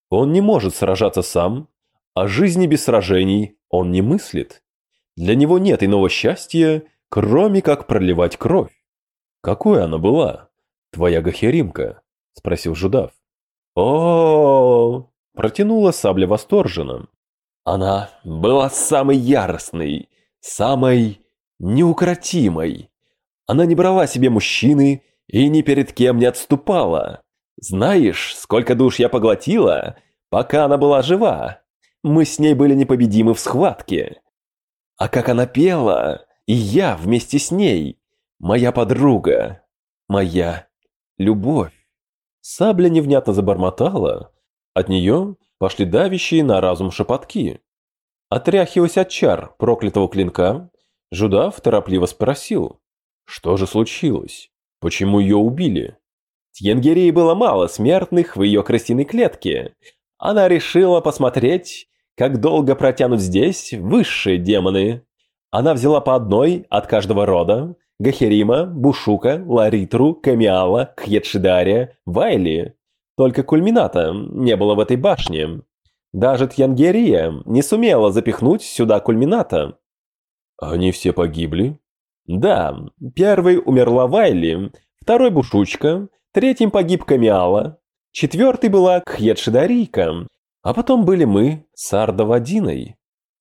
[SPEAKER 1] Он не может сражаться сам, а жизни без сражений он не мыслит. Для него нет иного счастья, кроме как проливать кровь. «Какой она была, твоя гахеримка?» – спросил Жудав. о протянула сабля восторженно. «Она была самой яростной, самой неукротимой. Она не брала себе мужчины и ни перед кем не отступала. Знаешь, сколько душ я поглотила, пока она была жива? Мы с ней были непобедимы в схватке. А как она пела, и я вместе с ней. Моя подруга. Моя любовь. Сабля невнятно забормотала. От нее пошли давящие на разум шепотки. Отряхиваясь от чар проклятого клинка, Жудав торопливо спросил, что же случилось, почему ее убили. Тьенгерии было мало смертных в ее крысиной клетке. Она решила посмотреть, как долго протянут здесь высшие демоны. Она взяла по одной от каждого рода – Гахерима, Бушука, Ларитру, Камиала, Хьедшидария, Вайли. Только кульмината не было в этой башне. Даже Тьянгерия не сумела запихнуть сюда кульмината. Они все погибли? Да, первый умерла Вайли, второй Бушучка, третьим погиб Камиала, четвертый была Кхьедшидарийка, а потом были мы с Ардовадиной.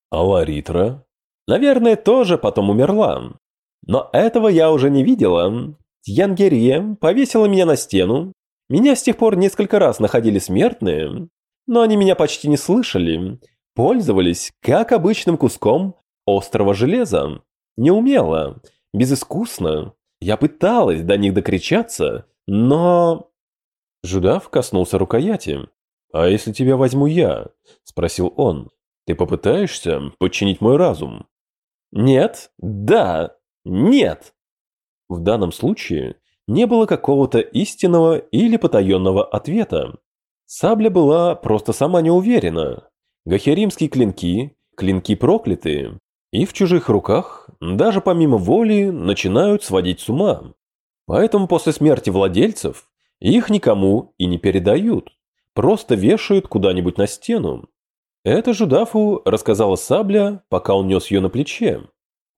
[SPEAKER 1] А Ларитра? Наверное, тоже потом умерла. Но этого я уже не видела. Янгерия повесила меня на стену. Меня с тех пор несколько раз находили смертные, но они меня почти не слышали. Пользовались как обычным куском
[SPEAKER 2] острого железа. Неумело, безыскусно. Я пыталась до них докричаться, но...
[SPEAKER 1] Жудав коснулся рукояти. «А если тебя возьму я?» – спросил он. «Ты попытаешься подчинить мой разум?»
[SPEAKER 2] «Нет, да, нет!»
[SPEAKER 1] В данном случае не было какого-то истинного или потаенного ответа. Сабля была просто сама не уверена. Гахеримские клинки, клинки проклятые, и в чужих руках, даже помимо воли, начинают сводить с ума. Поэтому после смерти владельцев их никому и не передают, просто вешают куда-нибудь на стену. Это Жудафу рассказала Сабля, пока он нес ее на плече.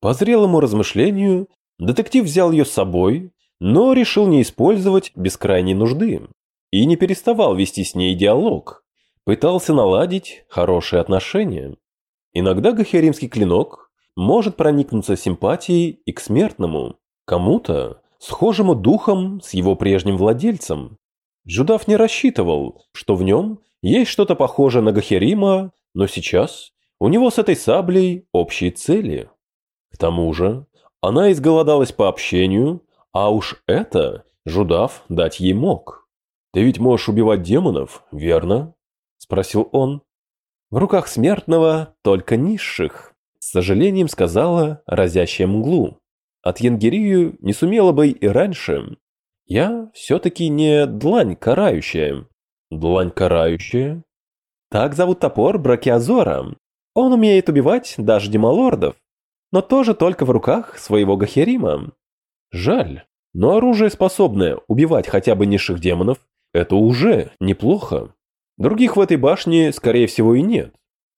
[SPEAKER 1] По зрелому размышлению, детектив взял ее с собой, но решил не использовать без крайней нужды. И не переставал вести с ней диалог. Пытался наладить хорошие отношения. Иногда гахеримский клинок может проникнуться симпатией и к смертному, кому-то, схожему духом с его прежним владельцем. Джудав не рассчитывал, что в нем есть что-то похожее на Гахерима, но сейчас у него с этой саблей общие цели. К тому же, она изголодалась по общению, а уж это Жудав дать ей мог. «Ты ведь можешь убивать демонов, верно?» – спросил он.
[SPEAKER 2] В руках смертного только низших, с сожалением сказала разящая мглу. От Янгирию не сумела бы и раньше. Я все-таки не длань карающая.
[SPEAKER 1] Длань карающая?
[SPEAKER 2] Так зовут топор Бракиазора. Он умеет убивать даже демолордов, но тоже только в руках своего Гахерима.
[SPEAKER 1] Жаль, но оружие, способное убивать хотя бы низших демонов, это уже неплохо. Других в этой башне, скорее всего, и нет.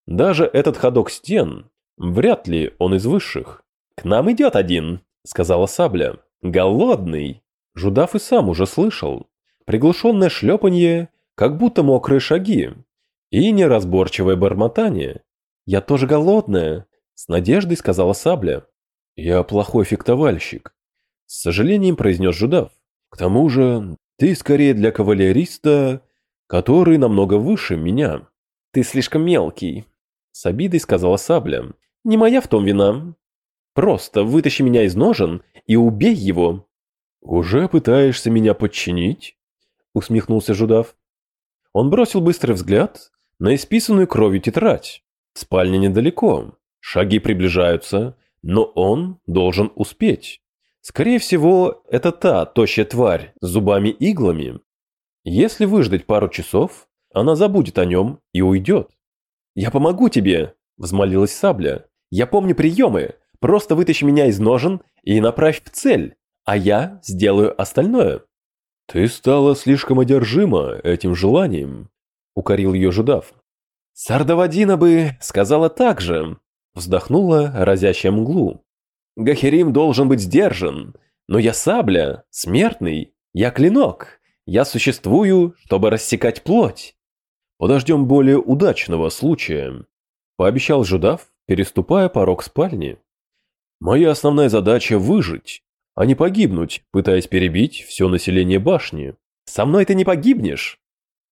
[SPEAKER 1] Даже этот ходок стен, вряд ли он из высших.
[SPEAKER 2] «К нам идет один», — сказала Сабля. «Голодный».
[SPEAKER 1] Жудав и сам уже слышал. Приглушенное шлепанье, как будто мокрые шаги. И неразборчивое бормотание.
[SPEAKER 2] «Я тоже голодная», — с надеждой сказала Сабля.
[SPEAKER 1] «Я плохой фехтовальщик», — с сожалением произнес Жудав. «К тому же, ты скорее для кавалериста который намного выше меня.
[SPEAKER 2] Ты слишком мелкий, с обидой сказала Сабля. Не моя в том вина. Просто вытащи меня из ножен и убей его.
[SPEAKER 1] Уже пытаешься меня подчинить? Усмехнулся Жудав. Он бросил быстрый взгляд на исписанную кровью тетрадь. Спальня недалеко, шаги приближаются, но он должен успеть. Скорее всего, это та тощая тварь с зубами-иглами, если выждать пару часов, она забудет о нем и уйдет.
[SPEAKER 2] «Я помогу тебе!» – взмолилась Сабля. «Я помню приемы. Просто вытащи меня из ножен и направь в цель, а я сделаю остальное».
[SPEAKER 1] «Ты стала слишком одержима этим желанием», – укорил ее Жудав.
[SPEAKER 2] «Сардовадина бы сказала так же», – вздохнула разящая мглу. «Гахерим должен быть сдержан, но я сабля, смертный, я клинок, я существую, чтобы рассекать плоть.
[SPEAKER 1] Подождем более удачного случая, пообещал Жудав, переступая порог спальни. Моя основная задача выжить, а не погибнуть, пытаясь перебить все население башни.
[SPEAKER 2] Со мной ты не погибнешь.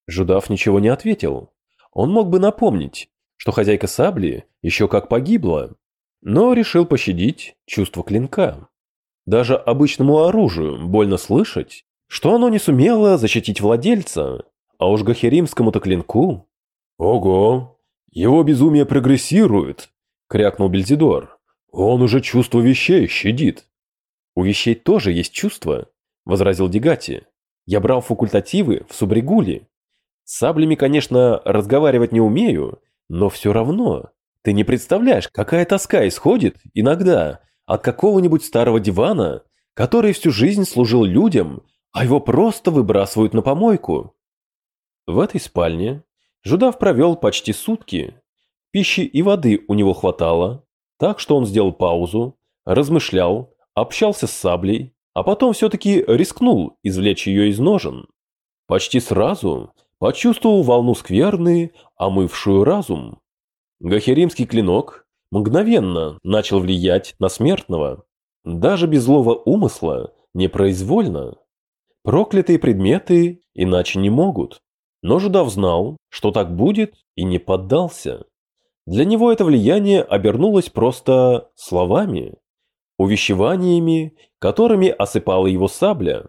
[SPEAKER 1] Жудав ничего не ответил. Он мог бы напомнить, что хозяйка сабли еще как погибла, но решил пощадить чувство клинка. Даже обычному оружию больно слышать, что оно не сумело защитить владельца, а уж гахеримскому-то клинку... «Ого! Его безумие прогрессирует!» — крякнул Бельзидор. «Он уже чувство вещей щадит».
[SPEAKER 2] «У вещей тоже есть чувства», — возразил Дегати. «Я брал факультативы в Субригуле. С саблями, конечно, разговаривать не умею, но все равно. Ты не представляешь, какая тоска исходит иногда от какого-нибудь старого дивана, который всю жизнь служил людям а его просто выбрасывают на помойку. В этой спальне Жудав провел почти сутки. Пищи и воды у него хватало, так что он сделал паузу, размышлял, общался с саблей, а потом все-таки рискнул извлечь ее из ножен. Почти сразу почувствовал волну скверны, омывшую разум. Гахеримский клинок мгновенно начал влиять на смертного, даже без злого умысла, непроизвольно. Проклятые предметы иначе не могут. Но Жудав знал, что так будет, и не поддался.
[SPEAKER 1] Для него это влияние обернулось просто словами, увещеваниями, которыми осыпала его сабля.